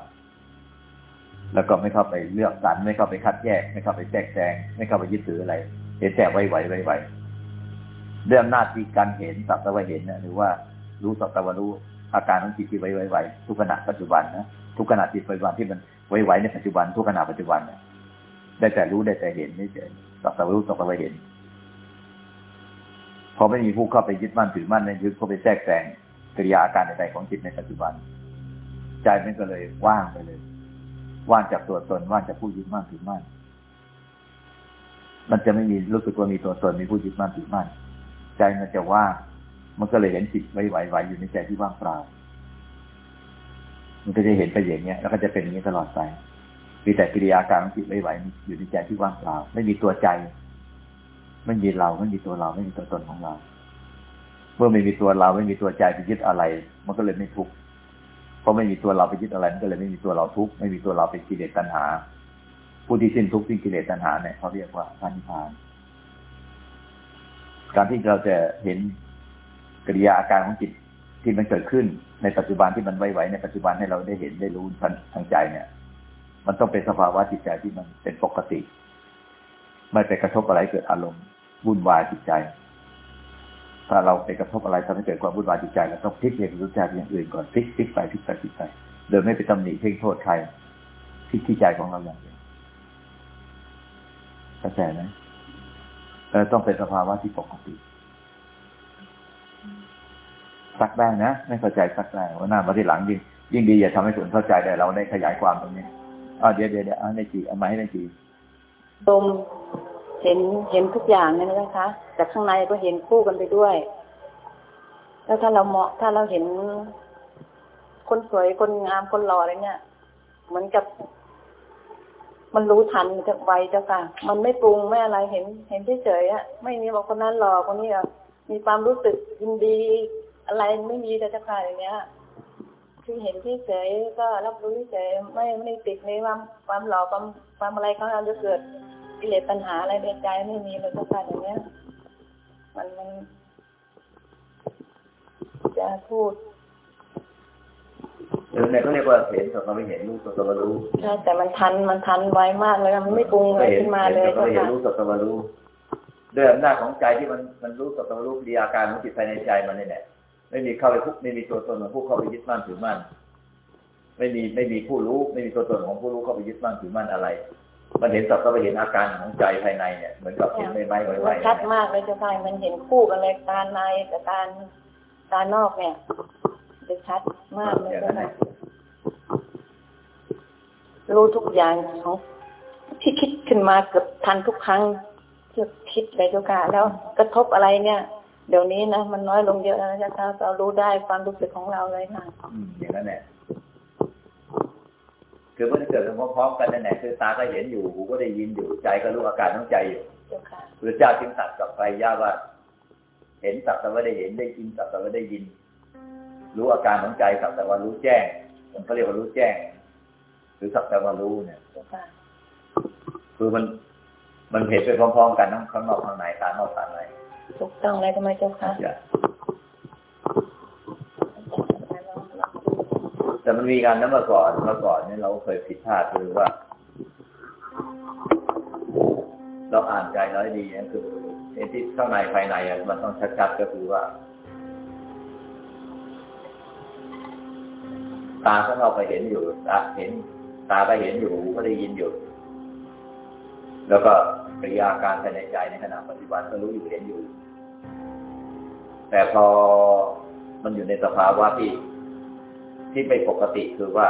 แล้วก็ไม่เข้าไปเลือกสรรไม่เข้าไปคัดแยก ไม่เข้าไปแทรกแซงไม่เข้าไปยึดถืออะไรเห็นแต่ไหวไหวไวไหวเรื่องหน้าที่การเห็นสัตว์ว่าเห็นนะหรือว่ารู้สัตว์ว่ารู้อาการของจิตที่ไหวไหวไหวทุกขณะปัจจุบันนะทุกขณะจิตปัจจุบันที่มันไหวไหวในปัจจุบัน ทุกขณะปัจจุบันนะได้แต่รู้ได้แต่เห็นไม่เฉยสัตว์ว่ารู้สัตว์ว่าเห็นพอไม่มีผู้เข้าไปยึดมั่นถือมั่นในยึดเข้าไปแทรกแซง กิริยาอาการใดๆของจิตในปัจจุบัน ใจมันก็เลยว่างไปเลย ว่างจากตัวตนว่างจากผู้ยึดมั่นถือมั่นมันจะไม่มีรู้สึกว่ามีตัวตนมีผู้ยึดมั่นถือมั่นใจมันจะว่างมันก็เลยเห็นจิตไหวๆอยู่ในใจที่ว่างเปล่า มันก็จะเห็นไปอย่างเงี้ยแล้วก็จะเป็นอย่างนี้ตลอดไปมีแต่กิริยาการของจิตไหวๆอยู่ในใจที่ว่างเปล่า ไม่มีตัวใจ ไม่มีเราไม่มีตัวเราไม่มีตัวตนของเรา เมื่อไม่มีตัวเราไม่มีตัวใจไปยึดอะไร มันก็เลยไม่ทุกข์เพราะไม่มีตัวเราไปยึดอะไรมันก็เลยไม่มีตัวเราทุกข์ไม่มีตัวเราเป็นกิเลสตัณหา ผู้ที่สิ้นทุกข์สิ้นกิเลสตัณหาเนี่ยเขาเรียกว่าพระนิพพาน การที่เราจะเห็นกิริยาอาการของจิตที่มันเกิดขึ้นในปัจจุบันที่มันไหวๆในปัจจุบันให้เราได้เห็นได้รู้ทางใจเนี่ย มันต้องเป็นสภาวะจิตใจที่มันเป็นปกติ ไม่ไปกระทบอะไรเกิดอารมณ์วุ่นวายจิตใจ ถ้าเราไปกระทบอะไรทำให้เกิดความวุ่นวายจิตใจเราต้องพลิกเรียนรู้ใจอย่างอื่นก่อนพลิกพลิกไปพลิกไปพลิกไปโดยไม่ไปตำหนิเพ่งโทษใครพลิกที่ใจของเราอย่างเดียวเข้าใจไหมเราต้องเป็นสภาวะที่ปกติซักได้นะไม่เข้าใจซักได้ว่าหน้ามาที่หลังยิ่งยิ่งดีอย่าทำให้คนเข้าใจได้เราได้ขยายความตรงนี้อ่าเดี๋ยวเดี๋ยวเดี๋ยวเอาในจีเอามาให้ในจีดม เห็นเห็นทุกอย่างเลยนะคะแต่ข้างในก็เห็นคู่กันไปด้วย แล้วถ้าเราเหมาะถ้าเราเห็น คนสวยคนงามคนหล่ออะไรเนี่ย เหมือนกับ มันรู้ทันจะไวจ้าค่ะ มันไม่ปรุงไม่อะไรเห็น เห็นเฉยๆอะไม่มีบอกคนนั้นหล่อคนนี้อะมีความรู้สึกยินดีอะไรไม่มีแต่เจ้าค่ะอย่างเงี้ยคือเห็นเฉยก็รับรู้เฉยไม่ไม่ติดในความความหล่อความความอะไรเขาเราจะเกิด กิเลสปัญหาอะไรในใจไม่มีเลยทุกการอย่างเงี้ย มันมันจะพูดหรือในเขาเรียกว่าเห็นสดเราไม่เห็นรู้สดเรารู้ใช่แต่มันทันมันทันไวมากเลยมันไม่ปรุงอะไรขึ้นมาเลยเห็นสดเจ้าเราเห็นค่ะรู้สดเรารู้ด้วยอำนาจของใจที่มันมันรู้สดเรารู้ดีอาการของจิตภายในใจมันนี่แหละไม่มีเข้าไปพุกไม่มีตัวตนของผู้เข้าไปยึดมั่นถือมั่นไม่มีไม่มีผู้รู้ ไม่มีตัวตนของผู้รู้เข้าไปยึดมั่นถือมั่นอะไร มันเห็นสัตว์ก็ไปเห็นอาการของใจภายในเนี่ยเหมือนกับเห็นใบไม้ไหวมันๆชัดมากเลยเจ้าค่ะมันเห็นคู่กันเลยการในกับการการนอกเนี่ยจะชัดมากเลยอย่างเจ้านั้นค่ะนะรู้ทุกอย่างของที่คิดขึ้นมาเกือบทันทุกครั้งที่คิดเลยเจ้าค่ะแล้วกระทบอะไรเนี่ย เดี๋ยวนี้นะมันน้อยลงเยอะแล้วนะเจ้าค่ะเรารู้ได้ความรู้สึกของเราเลยค่ะอืมอย่างนั้นแหละ คือมันเกิดพร้อมๆกันนั่นแหละคือตาก็เห็นอยู่หูก็ได้ยินอยู่ใจก็รู้อาการของใจอยู่เจ้าค่ะพระเจ้าจึงตัดกับไปย่าว่า เห็นสัตว์แต่ว่าได้เห็นได้ยินสัตว์แต่ว่าได้ยิน รู้อาการของใจสัตว์แต่ว่ารู้แจ้งมันเขาเรียกว่ารู้แจ้ง หรือสัตว์แต่ว่ารู้เนี่ยเจ้าค่ะคือมันมันเห็นไปพร้อมๆกันทั้งข้างนอกข้างในตานอกตาในถูกต้องเลยทำไมเจ้าค่ะ อย่า แต่มันมีการนั้นมาก่อนมื่อก่อนเนี่ยเราเคยผิดพลาดคือว่า เราอ่านใจน้อยดีนะคือไอ้ที่ข้างในภายในอะมันต้องชัดๆก็คือว่า ตาของเราไปเห็นอยู่ตาเห็น ตาก็เห็นอยู่หูก็ได้ยินอยู่ แล้วก็ปริยาการภายในใจในขณะปฏิบัติก็รู้อยู่เห็นอยู่ แต่พอมันอยู่ในสภาวะที่ ที่ไม่ปกติคือว่า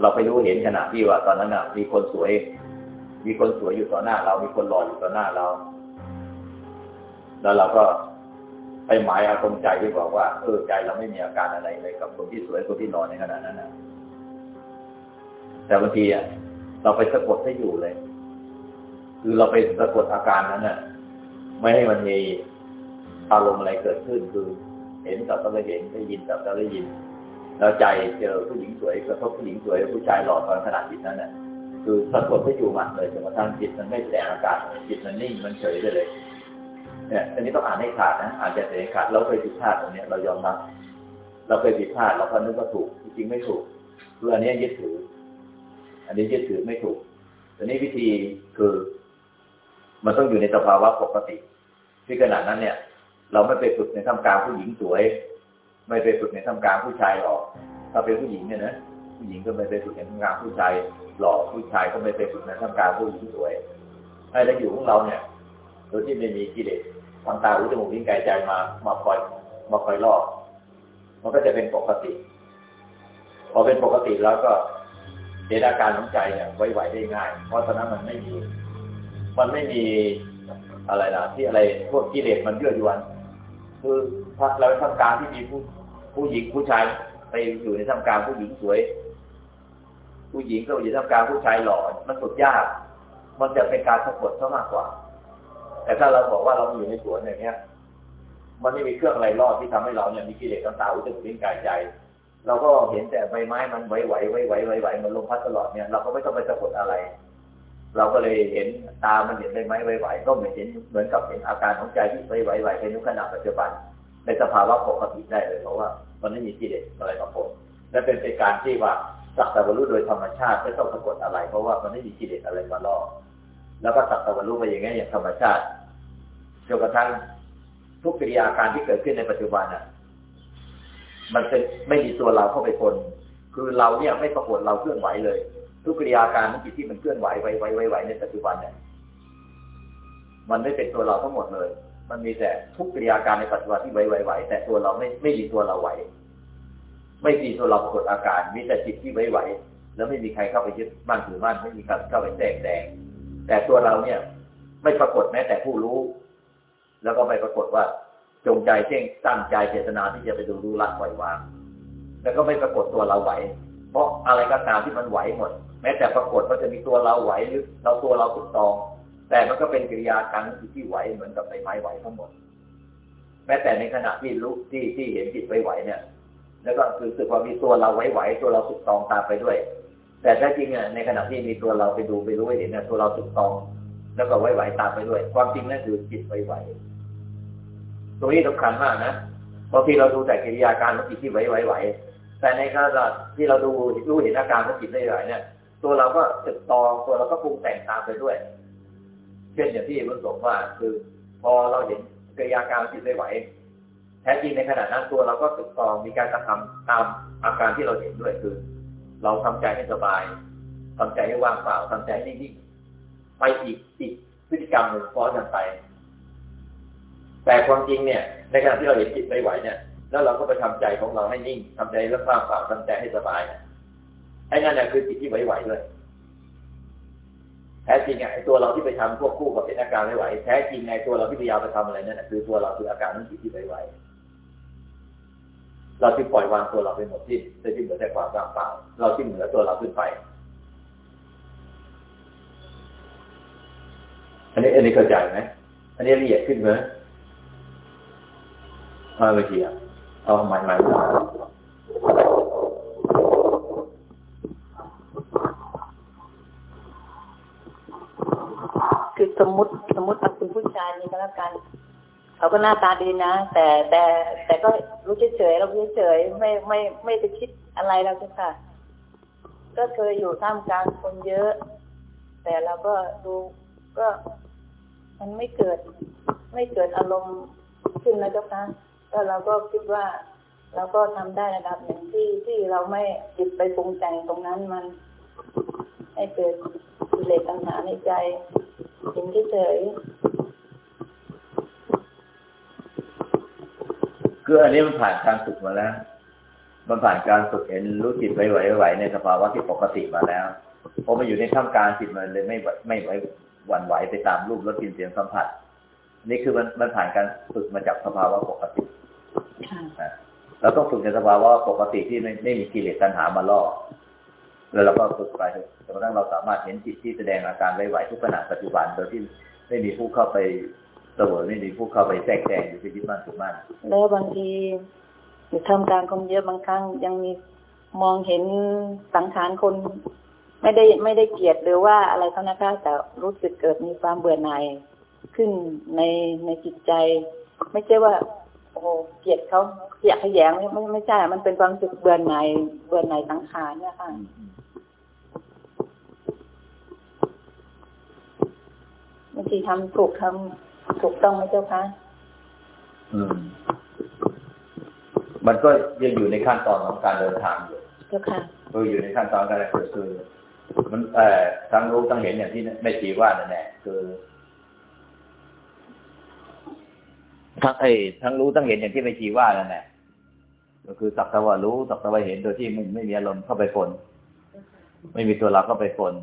เราไปรู้เห็นขณะที่ว่า ตอนนั้นอะ มีคนสวย มีคนสวยอยู่ต่อหน้า เรา มีคนหล่ออยู่ต่อหน้าเรา แล้วเราก็ไปหมายอารมณ์ใจที่บอกว่าเออใจเราไม่มีอาการอะไรเลยกับคนที่สวยคนที่หล่อในขณะนั้นนะแต่บางทีอะเราไปสะกดให้อยู่เลย คือเราไปสะกดอาการนั้นน่ะ ไม่ให้มันมีอารมณ์อะไรเกิดขึ้นคือ เห็นกับตาเห็นได้ยินกับตาได้ยิน แล้วใจเจอผู้หญิงสวยกระทบผู้หญิงสวยผู้ชายหล่อตอนขณะจิตนั้นน่ะคือสะกดให้อยู่มันเลยจนกระทั่งจิตมันไม่แสดงอาการจิตมันนิ่งมันเฉยไปเลยเนี่ยอันนี้ต้องอ่านให้ขาดนะอ่านจะเสียขาดเราเคยผิดพลาดตรงนี้เรายอมรับเราเคยผิดพลาดเราก็นึกว่าถูกจริงไม่ถูกคืออันนี้ยึดถือ อันนี้ยึดถือไม่ถูกอันนี้วิธีคือ มันต้องอยู่ในสภาวะปกติ ที่ขนาดนั้นเนี่ย เราไม่ไปฝึกในท่ามกลางผู้หญิงสวย ไม่ไปฝึกในท่ามกลางผู้ชายหล่อถ้าเป็นผู้หญิงเนี่ยนะผู้หญิงก็ไม่ไปฝึกในท่ามกลางผู้ชายหล่อผู้ชายก็ไม่ไปฝึกในท่ามกลางผู้หญิงสวยให้เราอยู่ของเราเนี่ยโดยที่ไม่มีกิเลสทางตาหูจมูกลิ้นกายใจมามาคอยมาคอยล่อมันก็จะเป็นปกติ พอเป็นปกติแล้วก็เจตอาการของใจเนี่ยไว้ไหวได้ง่าย เพราะตอนนั้นมันไม่มี มันไม่มีอะไรนะที่อะไรพวกกิเลสมันเยื่อยวน คือถ้าเราทำการที่มีผู้ผู้หญิงผู้ชายไปอยู่ในทำการผู้หญิงสวย ผู้หญิงก็อยู่ในทำการผู้ชายหล่อมันสุดยาก มันจะเป็นการสะกดซะมากกว่า แต่ถ้าเราบอกว่าเราอยู่ในสวนอย่างเงี้ย มันไม่มีเครื่องอะไรรอดที่ทำให้เราเนี่ยมีกิเลสต่างๆอุจจาระลิ้นกายใจ เราก็เห็นแต่ใบไม้มันไหวไหวไหวไหวไหวไหวมันลมพัดตลอดเนี่ยเราก็ไม่ต้องไปสะกดอะไร เราก็เลยเห็นตามันเห็นใบไม้ไหวไหวก็เหมือนเห็นเหมือนกับเห็นอาการของใจที่ไหวไหวไหวในขณะปัจจุบัน ในสภาวะปกติได้เลยเพราะว่ามันไม่มีกิเลสอะไรมาปนและเป็นเป็นการที่ว่าสักแต่บรรลุโดยธรรมชาติไม่ต้องสะกดอะไร เพราะว่ามันไม่มีกิเลสอะไรมาล่อแล้วก็สักแต่บรรลุไปอย่างนี้อย่างธรรมชาติจนกระทั่งทุกกิริยาการที่เกิดขึ้นในปัจจุบันอะ มันเป็นไม่มีตัวเราเข้าไปคนคือเราเนี่ยไม่ปรากฏเราเคลื่อนไหวเลย ทุกกิริยาการทั้งจิตที่มันเคลื่อนไหวไวไวไวไวในปัจจุบันเนี่ยมันไม่เป็นตัวเราทั้งหมดเลย มันมีแต่ทุกกิริยาการในปัจจุบันที่ไหวไหวไวแต่ตัวเราไม่ไม่มีตัวเราไหว ไม่มีตัวเราปรากฏอาการ มีแต่จิตที่ไหวไหวแล้วไม่มีใครเข้าไปยึดบ้านถือบ้านไม่มีใครเข้าไปแทรกแซงแต่ตัวเราเนี่ย ไม่ปรากฏแม้แต่ผู้รู้ แล้วก็ไม่ปรากฏว่าจงใจเช่งตั้งใจเจตนาที่จะไปดูรู้ละปล่อยวางแล้วก็ไม่ปรากฏตัวเราไหว เพราะอะไรก็ตามที่มันไหวหมด แม้แต่ปรากฏว่าจะมีตัวเราไหวหรือเราตัวเราถูกตอง แต่มันก็เป็นกิริยาการที่ไหวเหมือนกับใบไม้ไหวทั้งหมด แม้แต่ในขณะที่รู้ที่ที่เห็นจิตไหวๆเนี่ย แล้วก็รู้สึกว่ามีตัวเราไหวๆตัวเราถูกตองตามไปด้วย แต่แท้จริงเนี่ยในขณะที่มีตัวเราไปดูไปรู้ไปเห็นเนี่ยตัวเราถูกตอง แล้วก็ไหวๆตามไปด้วย ความจริงนั่นคือจิตไหวๆตรงนี้สำคัญมากนะบางทีเราดูแต่กิริยาการของจิตที่ไหวๆแต่ในขณะที่เราดูรู้เห็นอาการของจิตไหวๆเนี่ย ตัวเราก็ตึกตองตัวเราก็ปรุงแต่งตามไปด้วย เช่นอย่างที่มันสมว่า คือ พอเราเห็นกิริยาการจิตไม่ไหวแท้จริงในขณะนั้นตัวเราก็ตึกตองมีการกระทำตามอาการที่เราเห็นด้วยคือ เราทำใจให้สบายทำใจให้ว่างเปล่าทำใจให้นิ่งๆไปอีกอีกพฤติกรรมหนึ่งฟ้อนกันไป แต่ความจริงเนี่ย ในขณะที่เราเห็นจิตไม่ไหวเนี่ย แล้วเราก็ไปทำใจของเราให้นิ่งทำใจให้ว่างเปล่าทำใจให้สบายไอ้นั่นแหละคือจิตที่ไหวๆเลยแท้จริงไอ้ตัวเราที่ไปทำควบคู่กับเป็นอาการไม่ไหวแท้จริงไอ้ตัวเราที่พยายามไปทำอะไรนั่นคือตัวเราคืออาการนั้นจิตที่ไหวๆเราที่ปล่อยวางตัวเราไปหมดที่จะที่เหลือแต่ความว่างเปล่า เราที่เหนือตัวเราขึ้นไป อันนี้อันนี้เข้าใจไหมอันนี้ละเอียดขึ้นไหมเอาไปทีอะเอาใหม่ใหม่คือ สมมติสมมติเอาคุณผู้ชายนี่ก็แล้วกัน เขาก็หน้าตาดีนะ แต่แต่แต่ก็รู้เฉยๆเราเฉยๆไม่ไม่ไม่ไปคิดอะไรแล้วค่ะ ก็เคยอยู่ท่ามกลางคนเยอะ แต่เราก็ดูก็มันไม่เกิด ไม่เกิดอารมณ์ขึ้นนะเจ้าค่ะก็เราก็คิดว่าเราก็ทำได้ระดับหนึ่งที่ที่เราไม่จิตไปปรุงแต่งตรงนั้นมันให้เกิดกิเลสตัณหาในใจ เห็นเฉยคืออันนี้มันผ่านการฝึกมาแล้ว มันผ่านการฝึกเห็นรู้จิตไหวไหวไหวในสภาวะที่ปกติมาแล้วพอมาอยู่ในท่ามกลางจิตมันเลยไม่ไม่ไหวหวั่นไหวไปตามรูปรสกลิ่นเสียงสัมผัส นี่คือมันมันผ่านการฝึกมาจากสภาวะปกติๆค่ะนะเราต้องฝึกในสภาวะปกติที่ไม่ไม่มีกิเลสตัณหามาล่อ แล้วเราก็ฝึกไปจนกระทั่งเราสามารถเห็นจิตที่แสดงอาการไหวๆทุกขณะปัจจุบันโดยที่ไม่มีผู้เข้าไปเสวยไม่มีผู้เข้าไปแทรกแซงหรือไปยึดมั่นถือมั่นแล้วบางทีอยู่ทำการคนเยอะบางครั้งยังมีมองเห็นสังขารคน ไม่ได้ไม่ได้เกลียดหรือว่าอะไรเขานะคะ แต่รู้สึกเกิดมีความเบื่อหน่ายขึ้นในในจิตใจ ไม่ใช่ว่า โอ้เกลียดเขาเกลียดขยงไม่ไม่ใช่ มันเป็นความรู้สึกเบื่อหน่ายเบื่อหน่ายสังขารเนี่ยค่ะ บางทีทำถูกทำถูกต้องไหมเจ้าคะอืม มันก็ยังอยู่ในขั้นตอนของการเดินทางอยู่เจ้าค่ะก็อยู่ในขั้นตอนการเดินทางคือ มันเอ่อทั้งรู้ทั้งเห็นอย่างที่ไม่ตีว่านั่นแหละคือทั้งไอ้ทั้งรู้ทั้งเห็นอย่างที่ไม่ชีว่านั่นแหละก็คือสักแต่ว่ารู้สักแต่ว่าเห็นโดยที่ไม่ไม่มีอารมณ์เข้าไปปนไม่มีตัวเราเข้าไปปน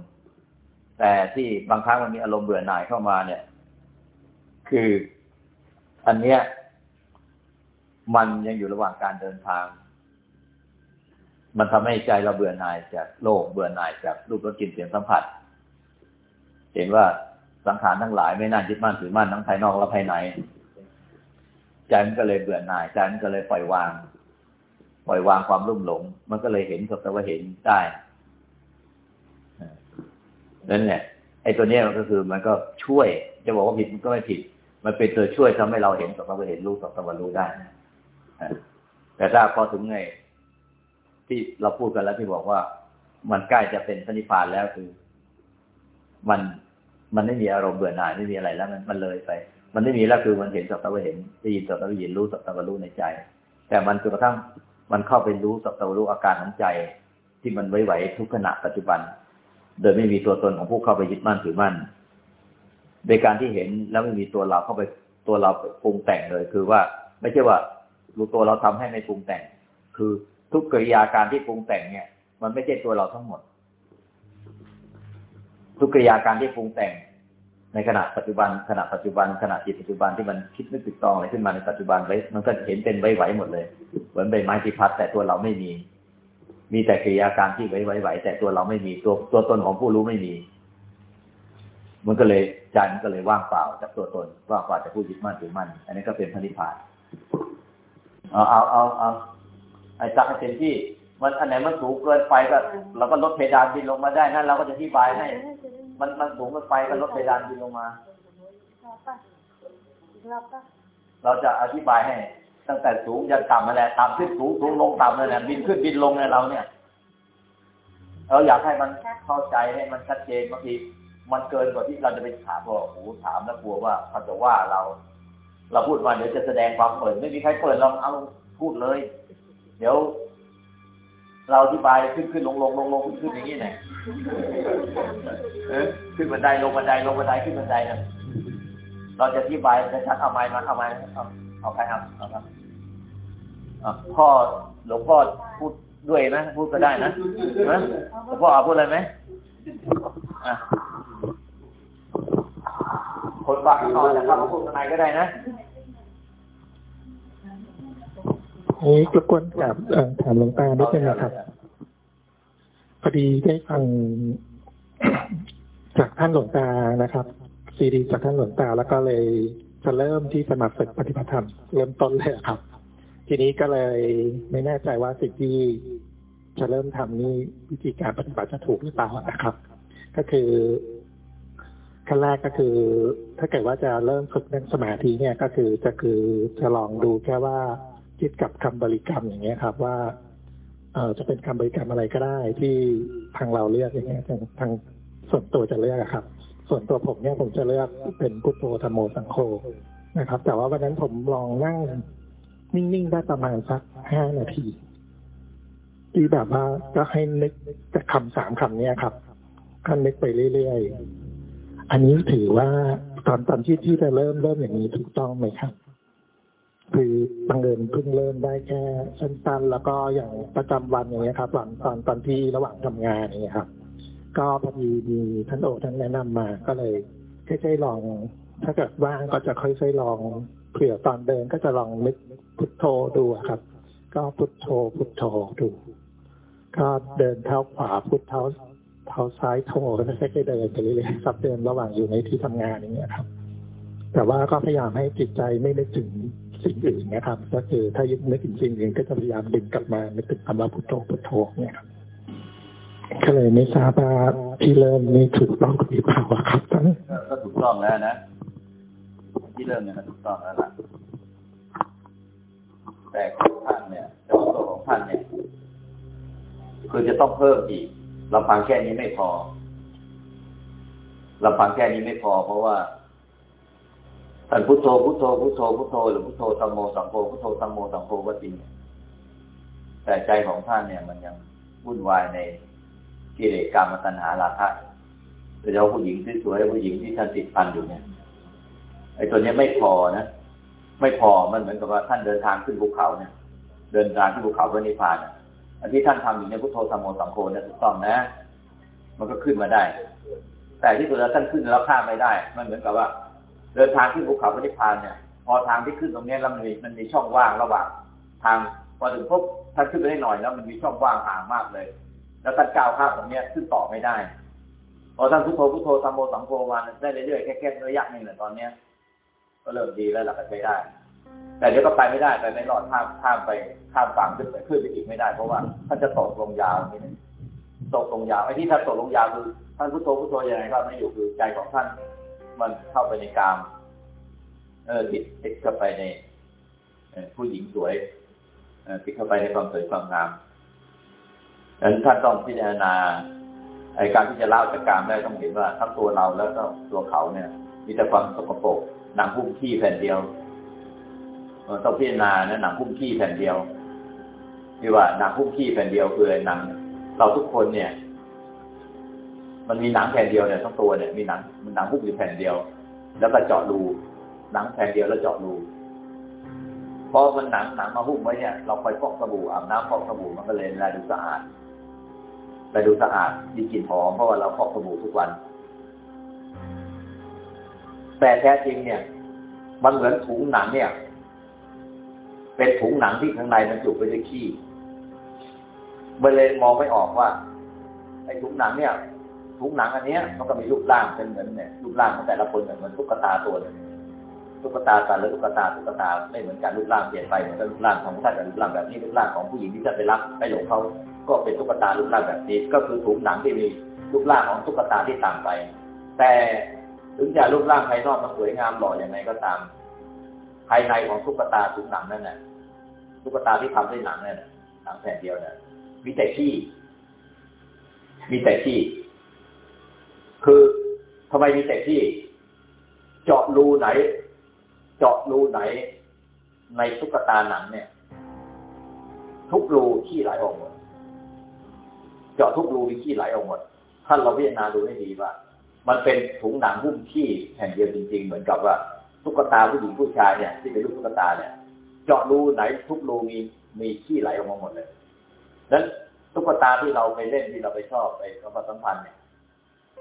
แต่ที่บางครั้งมันมีอารมณ์เบื่อหน่ายเข้ามาเนี่ย คืออันเนี้ย มันยังอยู่ระหว่างการเดินทาง มันทำให้ใจเราเบื่อหน่ายจากโลกเบื่อหน่ายจากรูปรสกลิ่นเสียงสัมผัส เห็นว่าสังขารทั้งหลายไม่น่ายึดมั่นถือมั่นทั้งภายนอกและภายในใจมันก็เลยเบื่อหน่ายใจมันก็เลยปล่อยวาง ปล่อยวางความรุ่มหลง มันก็เลยเห็นสักแต่ว่าเห็นได้ นั่นแหละไอ้ตัวนี้มันก็คือมันก็ช่วย จะบอกว่าผิดมันก็ไม่ผิด มันเป็นตัวช่วยทำให้เราเห็นสักแต่ว่าเห็นรู้สักแต่ว่ารู้ได้แต่ถ้าพอถึงไงที่เราพูดกันแล้วที่บอกว่า มันใกล้จะเป็นพระนิพพานแล้วคือ มันมันไม่มีอารมณ์เบื่อหน่ายไม่มีอะไรแล้ว มันมันเลยไป มันไม่มีแล้วคือมันเห็นสักแต่ว่าเห็นได้ยินสักแต่ว่ายินรู้สักแต่ว่ารู้ในใจ แต่มันจนกระทั่งมันเข้าไปรู้สักแต่ว่ารู้อาการของใจ ที่มันไหวๆทุกขณะปัจจุบัน โดยไม่มีตัวตนของผู้เข้าไปยึดมั่นถือมั่น โดยการที่เห็นแล้วไม่มีตัวเราเข้าไปตัวเราปรุงแต่งเลย คือว่าไม่ใช่ว่ารู้ตัวเราทำให้ไม่ปรุงแต่ง คือทุกกิริยาการที่ปรุงแต่งเนี่ย มันไม่ใช่ตัวเราทั้งหมด ทุกกิริยาการที่ปรุงแต่ง ในขณะปัจจุบันขณะปัจจุบันขณะจิตปัจจุบันที่มันคิดนึกติดตองอะไรขึ้นมาในปัจจุบันไว้มันก็เห็นเป็นไหวๆหมดเลย เหมือนใบไม้ที่พัดแต่ตัวเราไม่มี มีแต่กิริยาการที่ไหวๆแต่ตัวเราไม่มีตัวตัวตนของผู้รู้ไม่มี มันก็เลยใจมันก็เลยว่างเปล่าจากตัวตนว่างเปล่าจากผู้ยึดมั่นถือมั่นอันนี้ก็เป็นพระนิพพานเอาเอาเอาเอาไอ้จักรเต็มที่ มันอันไหนมันสูงเกินไปก็เราก็ลดเพดานบินลงมาได้นั่นเราก็จะอธิบายให้ มันมันสูงเกินไปก็ลดเพดานบินลงมา เราจะอธิบายให้ ตั้งแต่สูงยันต่ำนั่นแหละต่ำขึ้นสูงสูงลงต่ำนั่นแหละบินขึ้นบินลงในเราเนี่ยเราอยากให้มันเข้าใจให้มันชัดเจนบางทีมันเกินกว่าที่เราจะไปถามว่าโอ้โหถามแล้วกลัวว่าเขาจะว่าเรา เราพูดมาเดี๋ยวจะแสดงความเปิด ไม่มีใครเปิดเราเอาพูดเลย เดี๋ยว เราอธิบายขึ้นขึ้นลงลงลงลงขึ้นขึ้นอย่างนี้แหละเออขึ้นบันไดลงบันไดลงบันไดขึ้นบันไดนะเราจะอธิบายจะชัดเอาไม้มาเอาไม้เอา เอาใครเอาเอาครับพ่อหลวงพ่อพูดด้วยนะพูดก็ได้นะนะหลวงพ่อเอาพูดอะไรไหมคนฝากนอนนะครับพูดข้างในก็ได้นะนี้รบกวนกับเอ่อถามหลวงตาด้วยใช่ไหมครับพอดีได้ฟังจากท่านหลวงตานะครับ ซีดีจากท่านหลวงตาแล้วก็เลย จะเริ่มที่สมัครฝึกปฏิบัติธรรมเริ่มต้นเลยครับ ทีนี้ก็เลยไม่แน่ใจว่าสิ่งที่จะเริ่มทำนี่วิธีการปฏิบัติจะถูกหรือเปล่านะครับ ก็คือขั้นแรกก็คือ ถ้าเกิดว่าจะเริ่มฝึกนั่งสมาธิเนี่ยก็คือจะคือจะลองดูแค่ว่าคิดกับคำบริกรรมอย่างเงี้ยครับ ว่าเออจะเป็นคำบริกรรมอะไรก็ได้ที่ทางเราเลือกอย่างเงี้ยทางทางส่วนตัวจะเลือกครับ ส่วนตัวผมเนี่ยผมจะเลือกเป็นพุทโธธรรมโมสังโฆนะครับ แต่ว่าวันนั้นผมลองนั่งนิ่งๆได้ประมาณสักห้านาทีที่แบบว่าก็ให้นึกจากคำสามคำเนี้ยครับก็นึกไปเรื่อยๆ อันนี้ถือว่าตอนตอนที่ที่จะเริ่มเริ่มอย่างนี้ถูกต้องไหมครับ คือบังเอิญเพิ่งเริ่มได้แค่สั้นๆแล้วก็อย่างประจำวันอย่างเงี้ยครับหลังตอนตอนที่ระหว่างทำงานอย่างเงี้ยครับ ก็พอดีมีท่านโอท่านแนะนำมา ก็เลยค่อยๆลอง ถ้าเกิดว่างก็จะค่อยๆลองเผื่อตอนเดินก็จะลองนึกพุทโธดูครับ ก็พุทโธพุทโธดู ก็เดินเท้าขวาพุทเท้าเท้าซ้ายโธก็ค่อยๆเดินไปเรื่อยๆครับเดินระหว่างอยู่ในที่ทำงานอย่างเงี้ยครับ แต่ว่าก็พยายามให้จิตใจไม่นึกถึงสิ่งอื่นนะครับ ก็คือถ้ายึดนึกถึงสิ่งอื่นก็จะพยายามดึงกลับมานึกถึงคำว่าพุทโธพุทโธเนี่ยครับ ก็เลยไม่ทราบว่าที่เริ่มนี่ถูกต้องหรือเปล่าครับท่านก็ถูกต้องแล้วนะ ที่เริ่มเนี่ยถูกต้องแล้วล่ะแต่ของท่านเนี่ยแต่ว่าตัวของท่านเนี่ย คือจะต้องเพิ่มอีกลำพังแค่นี้ไม่พอลำพังแค่นี้ไม่พอ เพราะว่าท่านพุทโธพุทโธพุทโธพุทโธหรือพุทโธตัมโมสังโฆพุทโธตัมโมสังโฆก็จริงแต่ใจของท่านเนี่ย มันยังวุ่นวายใน กิเลสกรรมตัณหาราคะโดยเฉพาะผู้หญิงที่สวยผู้หญิงที่ท่านติดพันอยู่เนี่ยไอ้ตัวเนี้ยไม่พอนะไม่พอมันเหมือนกับว่าท่านเดินทางขึ้นภูเขาเนี่ย เดินทางขึ้นภูเขาเพื่อนิพพานอะอันที่ท่านทำอยู่ในพุทโธธรรมโมสังโฆเนี่ยถูกต้องนะ มันก็ขึ้นมาได้ แต่ที่ตัวท่านขึ้นแล้วข้ามไม่ได้ มันเหมือนกับว่า เดินทางขึ้นภูเขาเพื่อนิพพานเนี่ย พอทางที่ขึ้นตรงนี้แล้วมันมีมันมีช่องว่างระหว่าง ทางพอถึงพบท่านขึ้นไปได้หน่อยแล้วมันมีช่องว่างห่างมากเลย แล้วท่านก้าวข้ามตรงนี้ขึ้นต่อไม่ได้พอท่านพุทโธพุทโธธรรมโมสังโฆมาได้เรื่อยๆแค่แค่ระยะหนึ่งแหละตอนเนี้ย ก็เริ่มดีแล้วหลักก็ใช้ได้ แต่เดี๋ยวก็ไปไม่ได้ไปไม่รอดข้ามข้ามไปข้ามฝั่งขึ้นไปขึ้นไปอีกไม่ได้เพราะว่าท่านจะตกลงยาวนี่นึงตกลงยาวไอ้ที่ท่านตกลงยาวคือท่านพุทโธพุทโธยังไงก็ไม่อยู่คือใจของท่าน มันเข้าไปในกาม เออติดติดเข้าไปในผู้หญิงสวยติดเข้าไปในความสวยความงาม ดังนั้นท่านต้องพิจารณาไอ้การที่จะเล่าจากกามได้ต้องเห็นว่าทั้งตัวเราแล้วก็ตัวเขาเนี่ย มีแต่ความสกปรกหนังหุ้มขี้แผ่นเดียวต้องพิจารณานะหนังหุ้มขี้แผ่นเดียวที่ว่าหนังหุ้มขี้แผ่นเดียวคือหนัง เราทุกคนเนี่ย มันมีหนังแผ่นเดียวเนี่ยทั้งตัวเนี่ยมีหนังมันหนังหุ้มอยู่แผ่นเดียว แล้วก็เจาะรูหนังแผ่นเดียวแล้วเจาะรูพอมันหนังหนังมาหุ้มไว้เนี่ยเราไปฟอกสบู่อาบน้ำฟอกสบู่มันก็เลยลายดูสะอาด ลายดูสะอาดมีกลิ่นหอมเพราะว่าเราฟอกสบู่ทุกวัน แต่แท้จริงเนี่ย มันเหมือนถุงหนังเนี่ย เป็นถุงหนังที่ข้างในมันจุไปด้วยขี้มันเลยมองไม่ออกว่าไอ้ถุงหนังเนี่ยถุงหนังอันเนี้ยมันก็มีรูปร่างเป็นเหมือนเนี่ยรูปร่างของแต่ละคนเหมือนตุ๊กตาตัวนึงตุ๊กตาตาหรือตุ๊กตาตุ๊กตาไม่เหมือนกันรูปร่างเปลี่ยนไปเหมือนกับรูปร่างของท่านกับรูปร่างแบบนี้รูปร่างของผู้หญิงที่ท่านไปรักไปหลงเขา ก็เป็นตุ๊กตารูปร่างแบบนี้ ก็คือถุงหนังที่มีรูปร่างของตุ๊กตาที่ต่างไป แต่ถึงจะรูปร่างภายนอกมันสวยงามหล่ออย่างไรก็ตาม ภายในของตุ๊กตาถุงหนังนั่นแหละตุ๊กตาที่ทำด้วยหนังนั่นหนังแผ่นเดียวเนี่ยมีแต่ขี้มีแต่ขี้คือทำไมมีแต่ขี้เจาะรูไหน เจาะรูไหน ในตุ๊กตาหนังเนี่ย ทุกรูขี้ไหลออกหมด จาะทุกรูมีขี้ไหลออกหมด ท่านเราพิจารณาดูให้ดีว่า มันเป็นถุงหนังหุ้มขี้แผ่นเดียวจริง ๆ เหมือนกับว่าตุ๊กตาผู้หญิงผู้ชายเนี่ยที่เป็นลูกตุ๊กตาเนี่ย เจาะรูไหนทุกรูมีมีขี้ไหลออกมาหมดเลยนั้นตุ๊กตาที่เราไปเล่นที่เราไปชอบไปสัมผัสสัมพันธ์เนี่ย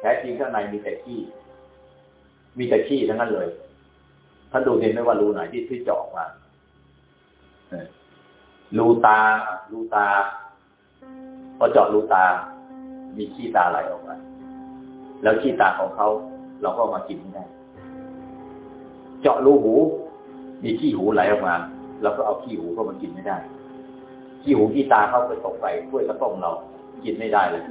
แท้จริงข้างในมีแต่ขี้ มีแต่ขี้ทั้งนั้นเลยท่านดูเห็นไหมว่ารูไหนที่ที่เจาะมารูตารูตา พอเจาะรูตา มีขี้ตาไหลออกมาแล้วขี้ตาของเขาเราก็มากินไม่ได้ เจาะรูหู มีขี้หูไหลออกมาเราก็เอาขี้หูเข้ามากินไม่ได้ ขี้หูขี้ตาเข้าไปตกไปถ้วยกระต้มเรา กินไม่ได้เลย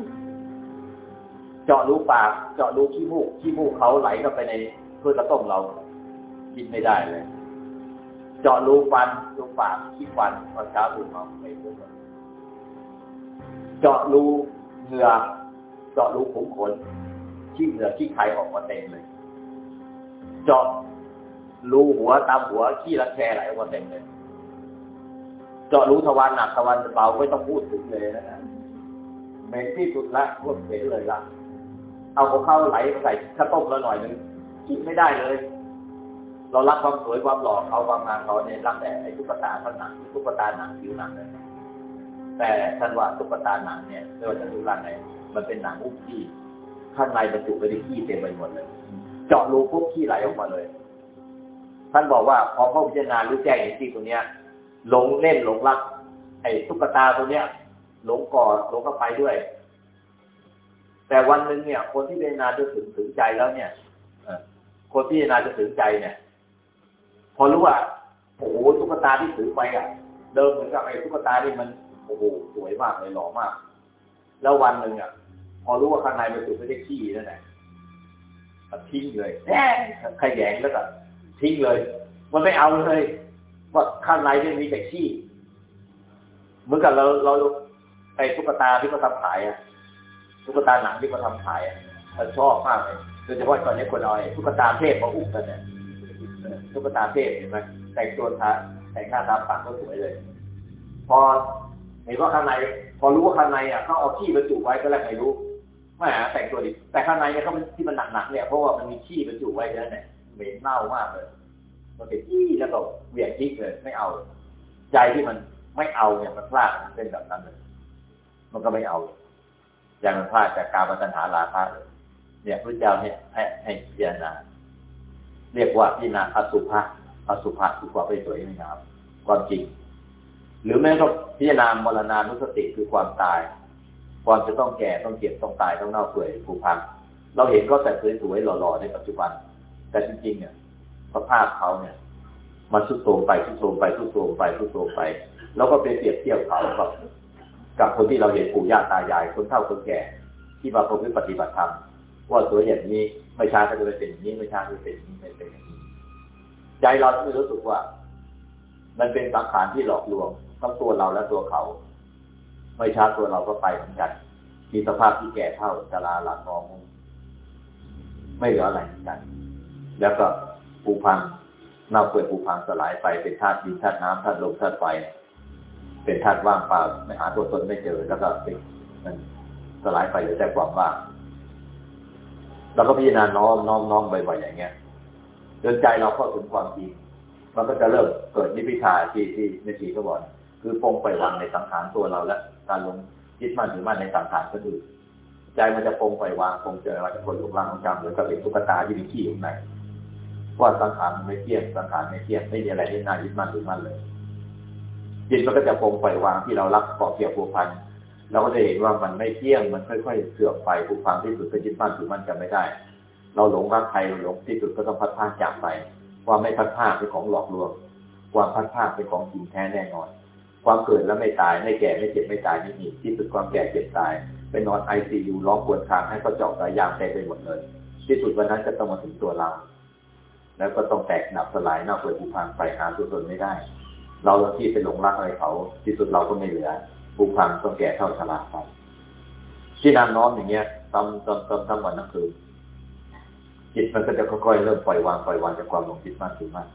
เจาะรูปาก เจาะรูขี้มูกขี้มูกเขาไหลเข้าไปในถ้วยกระต้มเรา กินไม่ได้เลย เจาะรูฟันรูปากขี้ฟันตอนเช้าตื่นมาไม่รู้ เจาะรูเหงื่อเจาะรูขุมขนขี้เหงื่อขี้ไขออกมาเต็มเลย เจาะรูหัวตามหัวขี้รักแคไหลออกมาเต็มเลย เจาะรูทวารหนักทวารเบาไม่ต้องพูดถึงเลยนะฮะเหม็นที่สุดละพวกเหม็นเลยละเอาของเข้าไหลใส่ข้าวต้มแล้วหน่อยนึงกินไม่ได้เลย เรารักความสวยความหล่อเขาความงามเขาเนี่ยรักแต่ไอ้ตุ๊กตาท่านหนังตุ๊กตาหนังผิวหนังเลย แต่ท่านว่าตุ๊กตาหนังเนี่ยไม่ว่าจะดูร่างไหนมันเป็นหนังอุ้มขี้ข้างในบรรจุไปด้วยขี้เต็มไปหมดเลย เจาะรูปุ๊บขี้ไหลออกมาเลย ท่านบอกว่าพอพ่อพิจารณารู้แจ้งเห็นจริงตรงเนี้ยหลงเล่นหลงรัก ไอ้ตุ๊กตาตัวเนี้ยหลงกอดหลงเข้าไปด้วย แต่วันหนึ่งเนี่ย คนที่พิจารณาจะถึงถึงใจแล้วเนี่ยคนที่พิจารณาจะถึงใจเนี่ย พอรู้ว่าโอ้โหตุ๊กตาที่ถือไปอะ เดิมเหมือนกับไอ้ตุ๊กตาที่มัน โอ้โหสวยมากเลยหล่อมาก แล้ววันหนึ่งอะ พอรู้ว่าข้างในมันถูกไม่ได้ขี้นั่นแหละทิ้งเลยแน่ขยงแล้วก็ทิ้งเลย มันไม่เอาเลย ว่าข้างในไม่มีแต่ขี้เหมือนกับเราเราไอ้ตุ๊กตาที่เขาทำขายอะตุ๊กตาหนังที่เขาทำขายอะเราชอบมากเลยโดยเฉพาะตอนนี้คนเอาไอ้ตุ๊กตาเทพมาอุ้มกันเนี่ยตุ๊กตาเทพเห็นไหมแต่งตัวทาแต่งหน้าทาปากก็สวยเลย พอ เห็นว่าข้างใน พอรู้ว่าข้างในอะเขาเอาขี้บรรจุไว้ก็แล้วไม่รู้ไม่หาแต่งตัวดิแต่ข้างในเนี่ยเขาที่มันหนักๆเนี่ยเพราะว่ามันมีขี้บรรจุไว้เยอะเนี่ยเหม็นเน่ามากเลยมันเป็นขี้แล้วก็เหวี่ยงทิ้งเลยไม่เอา ใจที่มันไม่เอาเนี่ยมันพลาดมันเป็นแบบนั้นเลยมันก็ไม่เอาอย่างมันพลาดจากการปัญหาลาภะเลยเนี่ยพระเจ้าเนี่ยให้ให้พิจารณาเรียกว่าพิจารณาอสุภะอสุภะคือความไม่สวยไม่งามความจริง หรือแม้ก็พิจารณามรณานุสติคือความตาย ความจะต้องแก่ต้องเจ็บต้องตายต้องเน่าเปื่อยผุพังเราเห็นก็แต่สวยๆหล่อๆในปัจจุบัน แต่จริงๆเนี่ยสภาพเขาเนี่ย มันสุดโทรมไปสุดโทรมไปสุดโทรมไปสุดโทรมไป แล้วก็ไปเปรียบเทียบเขากับกับคนที่เราเห็นปู่ย่าตายายคนเฒ่าคนแก่ ที่มาพบปฏิบัติธรรมว่าสวยอย่างนี้ไม่ช้าก็จะเป็นอย่างนี้ไม่ช้าก็จะเป็นอย่างนี้ไม่เป็นอย่างนี้ใจเราไม่รู้สึกว่า มันเป็นสังขารที่หลอกลวง ทั้งตัวเราและตัวเขาไม่ช้าตัวเราก็ไปเหมือนกันมีสภาพที่แก่เท่าจราหลังงองไม่เหลืออะไรเหมือนกัน แล้วก็ปูพังเน่าเปื่อยผุพังสลายไปเป็นธาตุดินธาตุน้ำธาตุลมธาตุไฟเป็นธาตุว่างเปล่าไม่หาตัวตนไม่เจอแล้วก็เป็นมันสลายไปเหลือแต่ความว่างเราก็พิจารณาน้อมน้อมน้อมบ่อยๆอย่างเงี้ยจนใจเราเข้าถึงความจริงมันก็จะเริ่มเกิดนิพพิทาที่ที่ในสีก็บอก คือปงไปวางในสังขารตัวเราและการลงยึดมั่นถือมั่นในสังขารคนอื่นใจมันจะปงไปวางปงเจออะไรกับคนลุกล่างของจำหรือกับเป็นตุ๊กตาที่มีขี้อยู่ในว่าสังขารมันไม่เที่ยงสังขารไม่เที่ยงไม่มีอะไรที่น่ายึดมั่นถือมั่นเลยจิตมันก็จะปรงปล่อยวางที่เรารักเกาะเกี่ยวผูกพันเราก็จะเห็นว่ามันไม่เที่ยงมันค่อยๆเสื่อมไปผูกพันที่สุดก็ยึดมั่นถือมั่นกันไม่ได้ เราหลงรักใครหลงที่สุดก็ต้องพัดพาจากไปความไม่พัดพาเป็นของหลอกลวงความพัดพาเป็นของจริงแท้แน่นอน ความเกิดแล้วไม่ตาย ไม่แก่ไม่เจ็บไม่ตายไม่มีที่สุดความแก่เจ็บตายไปนอนไอซียูร้องปวดคางให้เขาเจาะสายยางเต็มไปหมดเลย ที่สุดวันนั้นจะต้องมาถึงตัวเรา แล้วก็ต้องแตกหนับสลายน่าเปื่อยผุพังไปหาตัวตนไม่ได้ เราที่ไปหลงรักอะไรเขา ที่สุดเราก็ไม่เหลือผุพังต้องแก่เท่าชราไปที่นางน้อมอย่างเงี้ยทำทำทำทั้งวันทั้งคืนจิตมันก็จะค่อยๆเริ่มปล่อยวางปล่อยวางจากความหลงจิตมากขึ้นมาก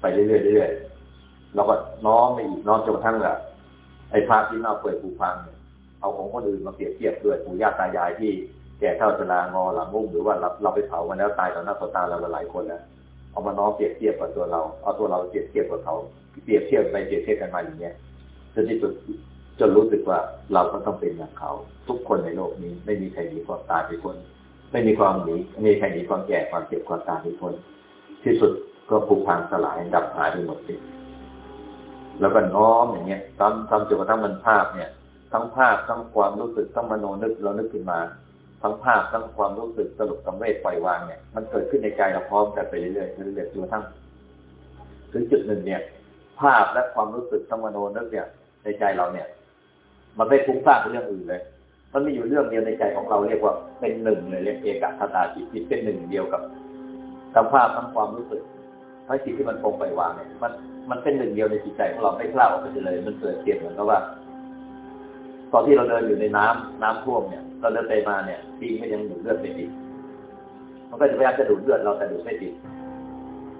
ไปเรื่อยๆเรื่อยๆ เราก็น้อมไปอีกน้อมจนกระทั่งแบบไอ้ภาพที่เน่าเปื่อยผุพังเอาของคนอื่นมาเปรียบเทียบด้วยปู่ย่าตายายที่แก่เท่าชรางอหลังงุ่มหรือว่าเราเราไปเผามาแล้วตายต่อหน้าต่อตาเราหลายคนแล้วเอามาน้องเปรียบเทียบกับตัวเราเอาตัวเราเปรียบเทียบกับเขาเปรียบเทียบไปเปรียบเทียบกันมาอย่างเงี้ยจนที่สุดจนรู้สึกว่าเราก็ต้องเป็นอย่างเขา ทุกคนในโลกนี้ ไม่มีใครหนีความตายไปคนไม่มีความหนีไม่มีใครหนีความแก่ความเจ็บความตายไปคนที่สุดก็ผุพังสลายดับหายไปหมดสิ้น แล้วก็น้อมอย่างเงี้ยทำทำจนกระทั่งมันภาพเนี่ย ทั้งภาพทั้งความรู้สึกทั้งมโนนึกเรานึกขึ้นมา ทั้งภาพทั้งความรู้สึกสรุปสังเวชปล่อยวางเนี่ยมันเกิดขึ้นในใจเราพร้อมกันไปเรื่อยๆเรื่อยๆจนกระทั่งถึงจุดหนึ่งเนี่ย ภาพและความรู้สึกทั้งมโนนึกเนี่ย ในใจเราเนี่ย มันไม่ฟุ้งซ่านเรื่องอื่นเลย มันมีอยู่เรื่องเดียวในใจของเราเรียกว่าเป็นหนึ่งเลยเรียกเอกคตาจิตจิตเป็นหนึ่งเดียวกับทั้งภาพทั้งความรู้สึก ทั้งจิตที่มันปรงปวางเนี่ยมันมันเป็นหนึ่งเดียวในจิตใจของเราไม่คลาดออกไปเลย มันเกิดเปลี่ยนเหมือนกับว่า ตอนที่เราเดินอยู่ในน้ำน้ำท่วมเนี่ย เราเดินไปมาเนี่ยปีก็ยังดูดเลือดไม่ติดมันก็จะพยายามจะดูดเลือดเราแต่ดูดไม่ติด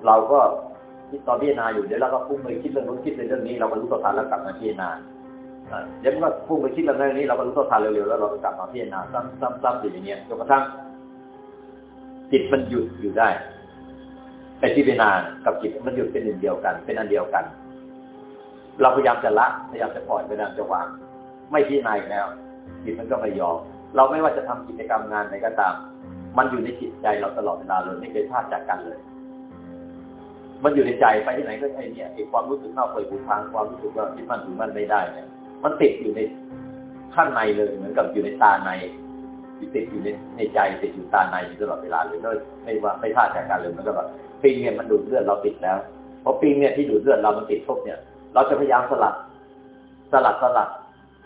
เราก็ตอนพิจารณาอยู่เดี๋ยวเราก็พุ่งไปคิดเรื่องนู้นคิดเรื่องนี้เราก็รู้ตัวทันแล้วกลับมาพิจารณาเดี๋ยวมันก็พุ่งไปคิดเรื่องนี้เราก็รู้ตัวทันเร็วๆแล้วเราก็กลับมาพิจารณาซ้ำๆๆอยู่อย่างเงี้ยจนกระทั่งจิตมันหยุดอยู่ได้ แต่ที่พิจารณกับจิตมันหยุดเป็นหนึ่งเดียวกัน เป็นอันเดียวกัน เราพยายามจะละพยายามจะปล่อยพยายามจะวาง ไม่พิจารณาแล้วจิตมันก็ไม่ยอมเราไม่ว่าจะทำกิจกรรมงานไหนก็ตาม มันอยู่ในจิตใจเราตลอดเวลาเลยไม่เคยพลาดจากกันเลย มันอยู่ในใจไปที่ไหนก็ไอ้เนี่ยไอ้ความรู้สึกเน่าเคยผูกพังความรู้สึกว่าที่มันถึงมันไม่ได้เนี่ยมันติดอยู่ในข้างในเลย เหมือนกับอยู่ในตาในติดอยู่ในในใจติดอยู่ตาในอยู่ตลอดเวลาเลยไม่ไม่ว่าไม่พลาดจากกันเลยมันก็แบบ ปิงเนี่ยมันดูดเลือดเราติดแล้วพอปิงเนี่ยที่ดูดเลือดเรามันติดทุบเนี่ย เราจะพยายามสลัด สลัดสลัด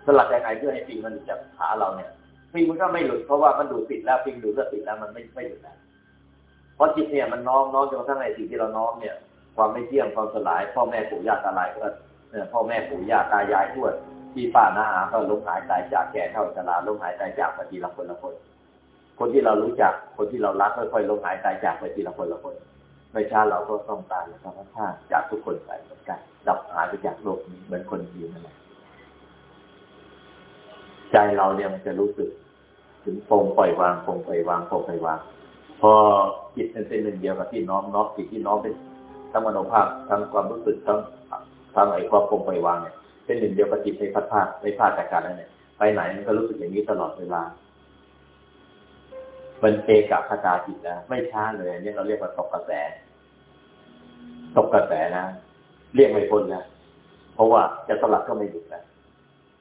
สลัดยังไงเพื่อให้ปิงมันหลุดจากขาเราเนี่ยปิงมันก็ไม่หลุดเพราะว่ามันดูดติดแล้วปิงดูดเลือดติดแล้วมันไม่ไม่หลุดแล้วเพราะจิตเนี่ยมันน้อมน้อมจนกระทั่งในสิ่งที่เราน้อมเนี่ย ความไม่เที่ยงความสลาย พ่อแม่ปู่ย่าตายายก็พ่อแม่ปู่ย่าตายายทวดพี่ป้าน้าอาก็ล้มหายตายจากแก่เท่าชราล้มหายตายจากไปทีละคนละคน คนที่เรารู้จักคนที่เรารักค่อยๆล้มหายตายจากไปทีละคนละคน ไม่ช้าเราก็ต้องตายแล้วก็พลาดจากทุกคนไปเหมือนกัน ดับหายไปจากโลกนี้เหมือนคนดีนั่นแหละใจเราเนี่ยมันจะรู้สึก ถึงปงปล่อยวางปงปล่อยวางปงปล่อยวาง พอจิตเป็นหนึ่งเดียวกับที่น้อมน้อมจิตที่น้อมเป็นทั้งมโนภาพทั้งความรู้สึกทั้งทั้งไอ้ความปงปล่อยวางเนี่ยเป็นหนึ่งเดียวกับจิตในพัดพาดในพลาดจากการนั้นเนี่ยไปไหนมันก็รู้สึกอย่างนี้ตลอดเวลามันเอกับคตาจิตแล้วไม่ช้าเลยเนี่ยเราเรียกว่าตกกระแส ตกกระแสนะเรียกไม่พ้นนะเพราะว่าจะสลัดก็ไม่หยุดนะ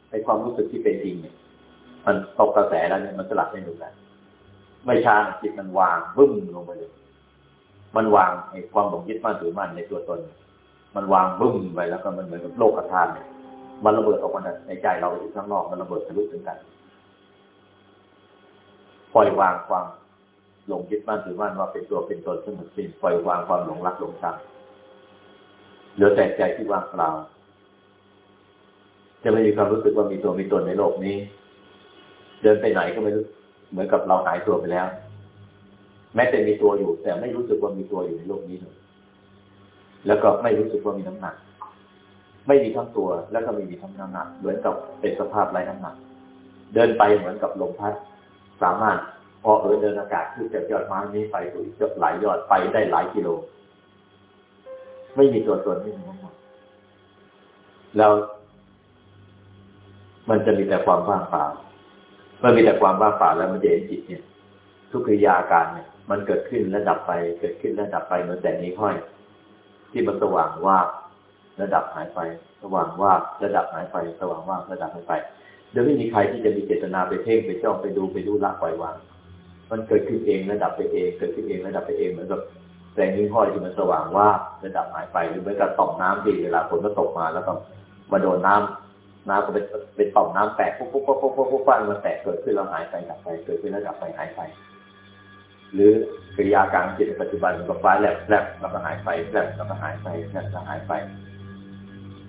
ในความรู้สึกที่เป็นจริงเนี่ย มันตกกระแสแล้วเนี่ยมันสลัดไม่หยุดนะไม่ช้าจิตมันวางบึ้มลงไปเลย มันวางไอ้ความหลงยึดมั่นถือมั่นในตัวตน มันวางบึ้มไปแล้วก็มันเหมือนกับโลกธาตุเนี่ยมันระเบิดออกมาในใจเราไปอยู่ข้างนอกมันระเบิดทะลุถึงกันปล่อยวางความหลงยึดมั่นถือมั่นว่าเป็นตัวเป็นตนซึ่งมันเป็นปล่อยวางความหลงรักหลงชัง เหลือแต่ใจที่ว่างเปล่า จะไม่มีความรู้สึกว่ามีตัวมีตนในโลกนี้ เดินไปไหนก็ไม่รู้เหมือนกับเราหายตัวไปแล้ว แม้แต่มีตัวอยู่ แต่ไม่รู้สึกว่ามีตัวอยู่ในโลกนี้เลยแล้วก็ไม่รู้สึกว่ามีน้ำหนัก ไม่มีทั้งตัว แล้วก็ไม่มีทั้งน้ำหนัก เหมือนกับเป็นสภาพไร้น้ำหนัก เดินไปเหมือนกับลมพัด สามารถ พอเออเดินอากาศขึ้นจากยอดไม้นี้ไปสู่อีกหลายยอดไปได้หลายกิโล ไม่มีตัวตนไม่มีน้ำหนักแล้วมันจะมีแต่ความว่างเปล่าเมื่อมีแต่ความว่างเปล่าแล้วมันจะเห็นจิตเนี่ย ทุกกิริยาการเนี่ย มันเกิดขึ้นและดับไป เกิดขึ้นและดับไปเหมือนแต่นี้ค่อย ที่มันสว่างว่าระดับหายไป สว่างว่าระดับหายไป สว่างว่าระดับหายไปโดยไม่มีใครที่จะมีเจตนาไปเพ่งไปจ้องไปดูไปดูละปล่อยวาง มันเกิดขึ้นเองระดับไปเอง เกิดขึ้นเองระดับไปเองเหมือนกับ แสงนิ้วห้อยที่มันสว่างว่าระดับหายไปหรือเหมือนกับต่อมน้ำที่เวลาฝนมันตกมาแล้วก็มาโดนน้ำน้ำก็เป็นเป็นต่อมน้ำแตกปุ๊บปุ๊บปุ๊บปุ๊บปุ๊บปุ๊บปุ๊บมันแตกเกิดขึ้นแล้วหายไปดับไปเกิดขึ้นแล้วดับไปหายไป หรือกิริยาการจิตในปัจจุบันมันก็ฟ้าแลบแลบแล้วก็หายไปแลบแล้วก็หายไปแลบแล้วหายไป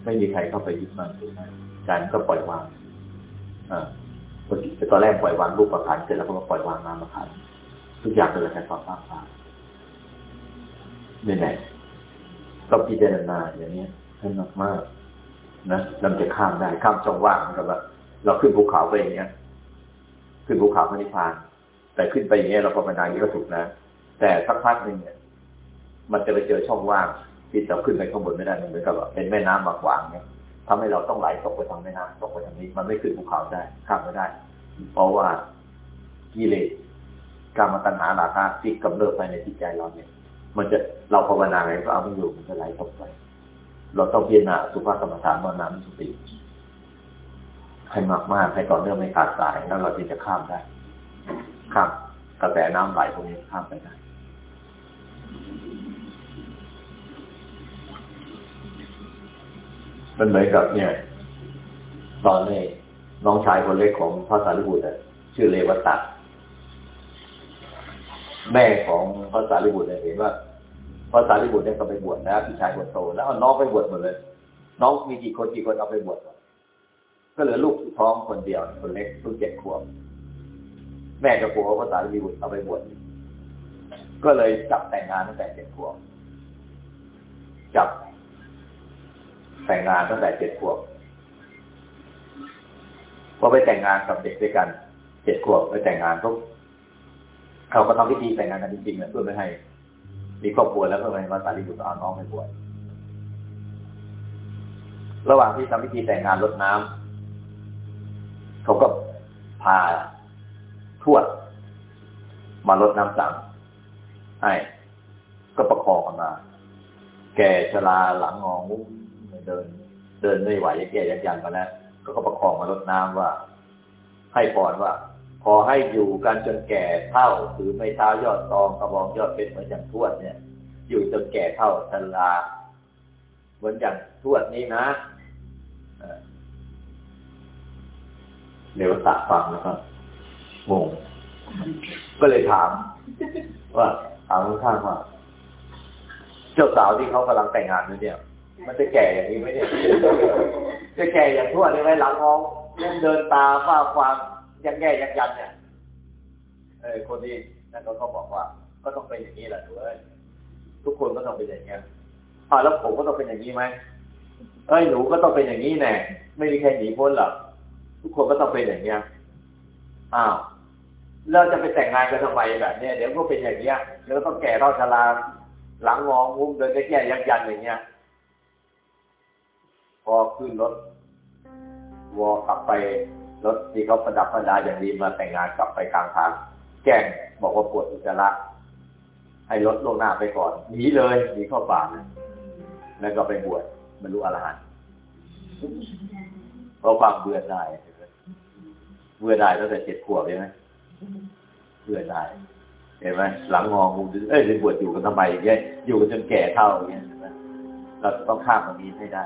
ไม่มีใครเข้าไปยึดมั่นถือมั่นการก็ปล่อยวางอ่าตอนแรกปล่อยวางรูปประคันเสร็จแล้วก็มาปล่อยวางนามประคันทุกอย่างเป็นแค่ความว่างเปล่า เนี่ยไหนก็พิจารณาอย่างนี้ให้มากมากนะเราจะข้ามได้ข้ามช่องว่างกับแบบเราขึ้นภูเขาไปอย่างเงี้ย ขึ้นภูเขาพระนิพพาน แต่ขึ้นไปอย่างเงี้ยเราภาวนาอย่างนี้ก็ถูกนะ แต่สักพักหนึ่งเนี่ย มันจะไปเจอช่องว่างที่เราขึ้นไปข้างบนไม่ได้เหมือนกับเป็นแม่น้ำมาขวางเนี่ยทำให้เราต้องไหลตกไปทางแม่น้ำตกไปทางนี้ มันไม่ขึ้นภูเขาได้ ข้ามไม่ได้ เพราะว่ากิเลสกรรมตัณหาราคะที่กำเริบไปในจิตใจเราเนี่ย มันจะเราภาวนาไงก็เอาไม่อยู่มันจะไหลตกไป เราต้องพิจารณาสุภาพกรรมฐานมานามิสติให้มากมากให้ต่อเนื่องไม่ขาดสายแล้วเราจะข้ามได้ ข้ามกระแสน้ำไหลตรงนี้ข้ามไปได้มันเหมือนกับเนี่ย ตอนนี้น้องชายคนเล็กของพระสารีบุตรชื่อเลวตัด แม่ของพระสารีบุตรเห็นว่าพระสารีบุตรเนี่ยก็ไปบวชแล้วพี่ชายคนโตแล้วเอาน้องไปบวชหมดเลย น้องมีกี่คนกี่คนเอาไปบวชก็เหลือลูกท้องคนเดียวคนเล็กลูกเจ็ดขวบแม่กับผัวพระสารีบุตรเอาไปบวชก็เลยจับแต่งงานตั้งแต่เจ็ดขวบจับแต่งงานตั้งแต่เจ็ดขวบพอไปแต่งงานกับเด็กด้วยกันเจ็ดขวบไปแต่งงานปุ๊บ เขาก็ทำพิธีแต่งงานกันจริงๆเนี่ยเพื่อไม่ให้ มีครอบครัวแล้วเพื่อไม่ให้มาสารีบุตรเอาน้องไปบวชระหว่างที่ทำพิธีแต่งงานรดน้ำเขาก็พาทวดมารดน้ำสังให้ก็ประคองกันมา แก่ชราหลังงองุ้มเดิน เดินไม่ไหวแก่ยันยันมาแล้วก็ก็ประคองมารดน้ำว่า ให้พรว่า ขอให้อยู่กันจนแก่เท่าถือไม่เท้ายอดตองกระบองยอดเป็นเหมือนอย่างทวดเนี่ย อยู่จนแก่เท่าชราเหมือนอย่างทวดนี้นะเดี๋ยวตะฟังนะครับงงก็เลยถาม ว่าถามข้างว่าเจ้าสาวที่เขากำลังแต่งงานอยู่เนี่ย มันจะแก่อย่างนี้ไหมเนี่ยจะแก่อย่างทวดได้ไหมหลังงองยังเดินตาฝ้าความ ยังแง่ยังยันเนี่ยเออคนที่นั่นก็เขาบอกว่า ก็ต้องเป็นอย่างนี้แหละถูกไหมทุกคนก็ต้องเป็นอย่างเนี้ยอ่าแล้วผมก็ต้องเป็นอย่างนี้ไหมเอ้ยหนูก็ต้องเป็นอย่างนี้แน่ไม่มีใครหนีพ้นหรอกทุกคนก็ต้องเป็นอย่างเนี้ยอ้าวเราจะไปแต่งงานกันทำไมแบบเนี้ยเดี๋ยวก็เป็นอย่างเนี้ยเดี๋ยวต้องแก่เท่าชราหลังงองุ้มเดินแก่ยันยันอย่างเงี้ยพอขึ้นรถวอกลับไป รถที่เขาประดับประดาอย่างดีมาแต่งงานกลับไปกลางทางแก้งบอกว่าปวดอุจจาระให้รถลวงหน้าไปก่อนหนีเลยหนีเข้าป่าแล้วก็ไปบวชบรรลุอรหันต์เพราะความเบื่อได้เบื่อได้ตั้งแต่เจ็ดขวบใช่ไหมเบื่อได้เห็นไหมหลังงองูเอ้ยจะบวชอยู่กันทำไมอย่างเงี้ยอยู่กันจนแก่เท่าอย่างเงี้ยเราต้องข้ามตรงนี้ให้ได้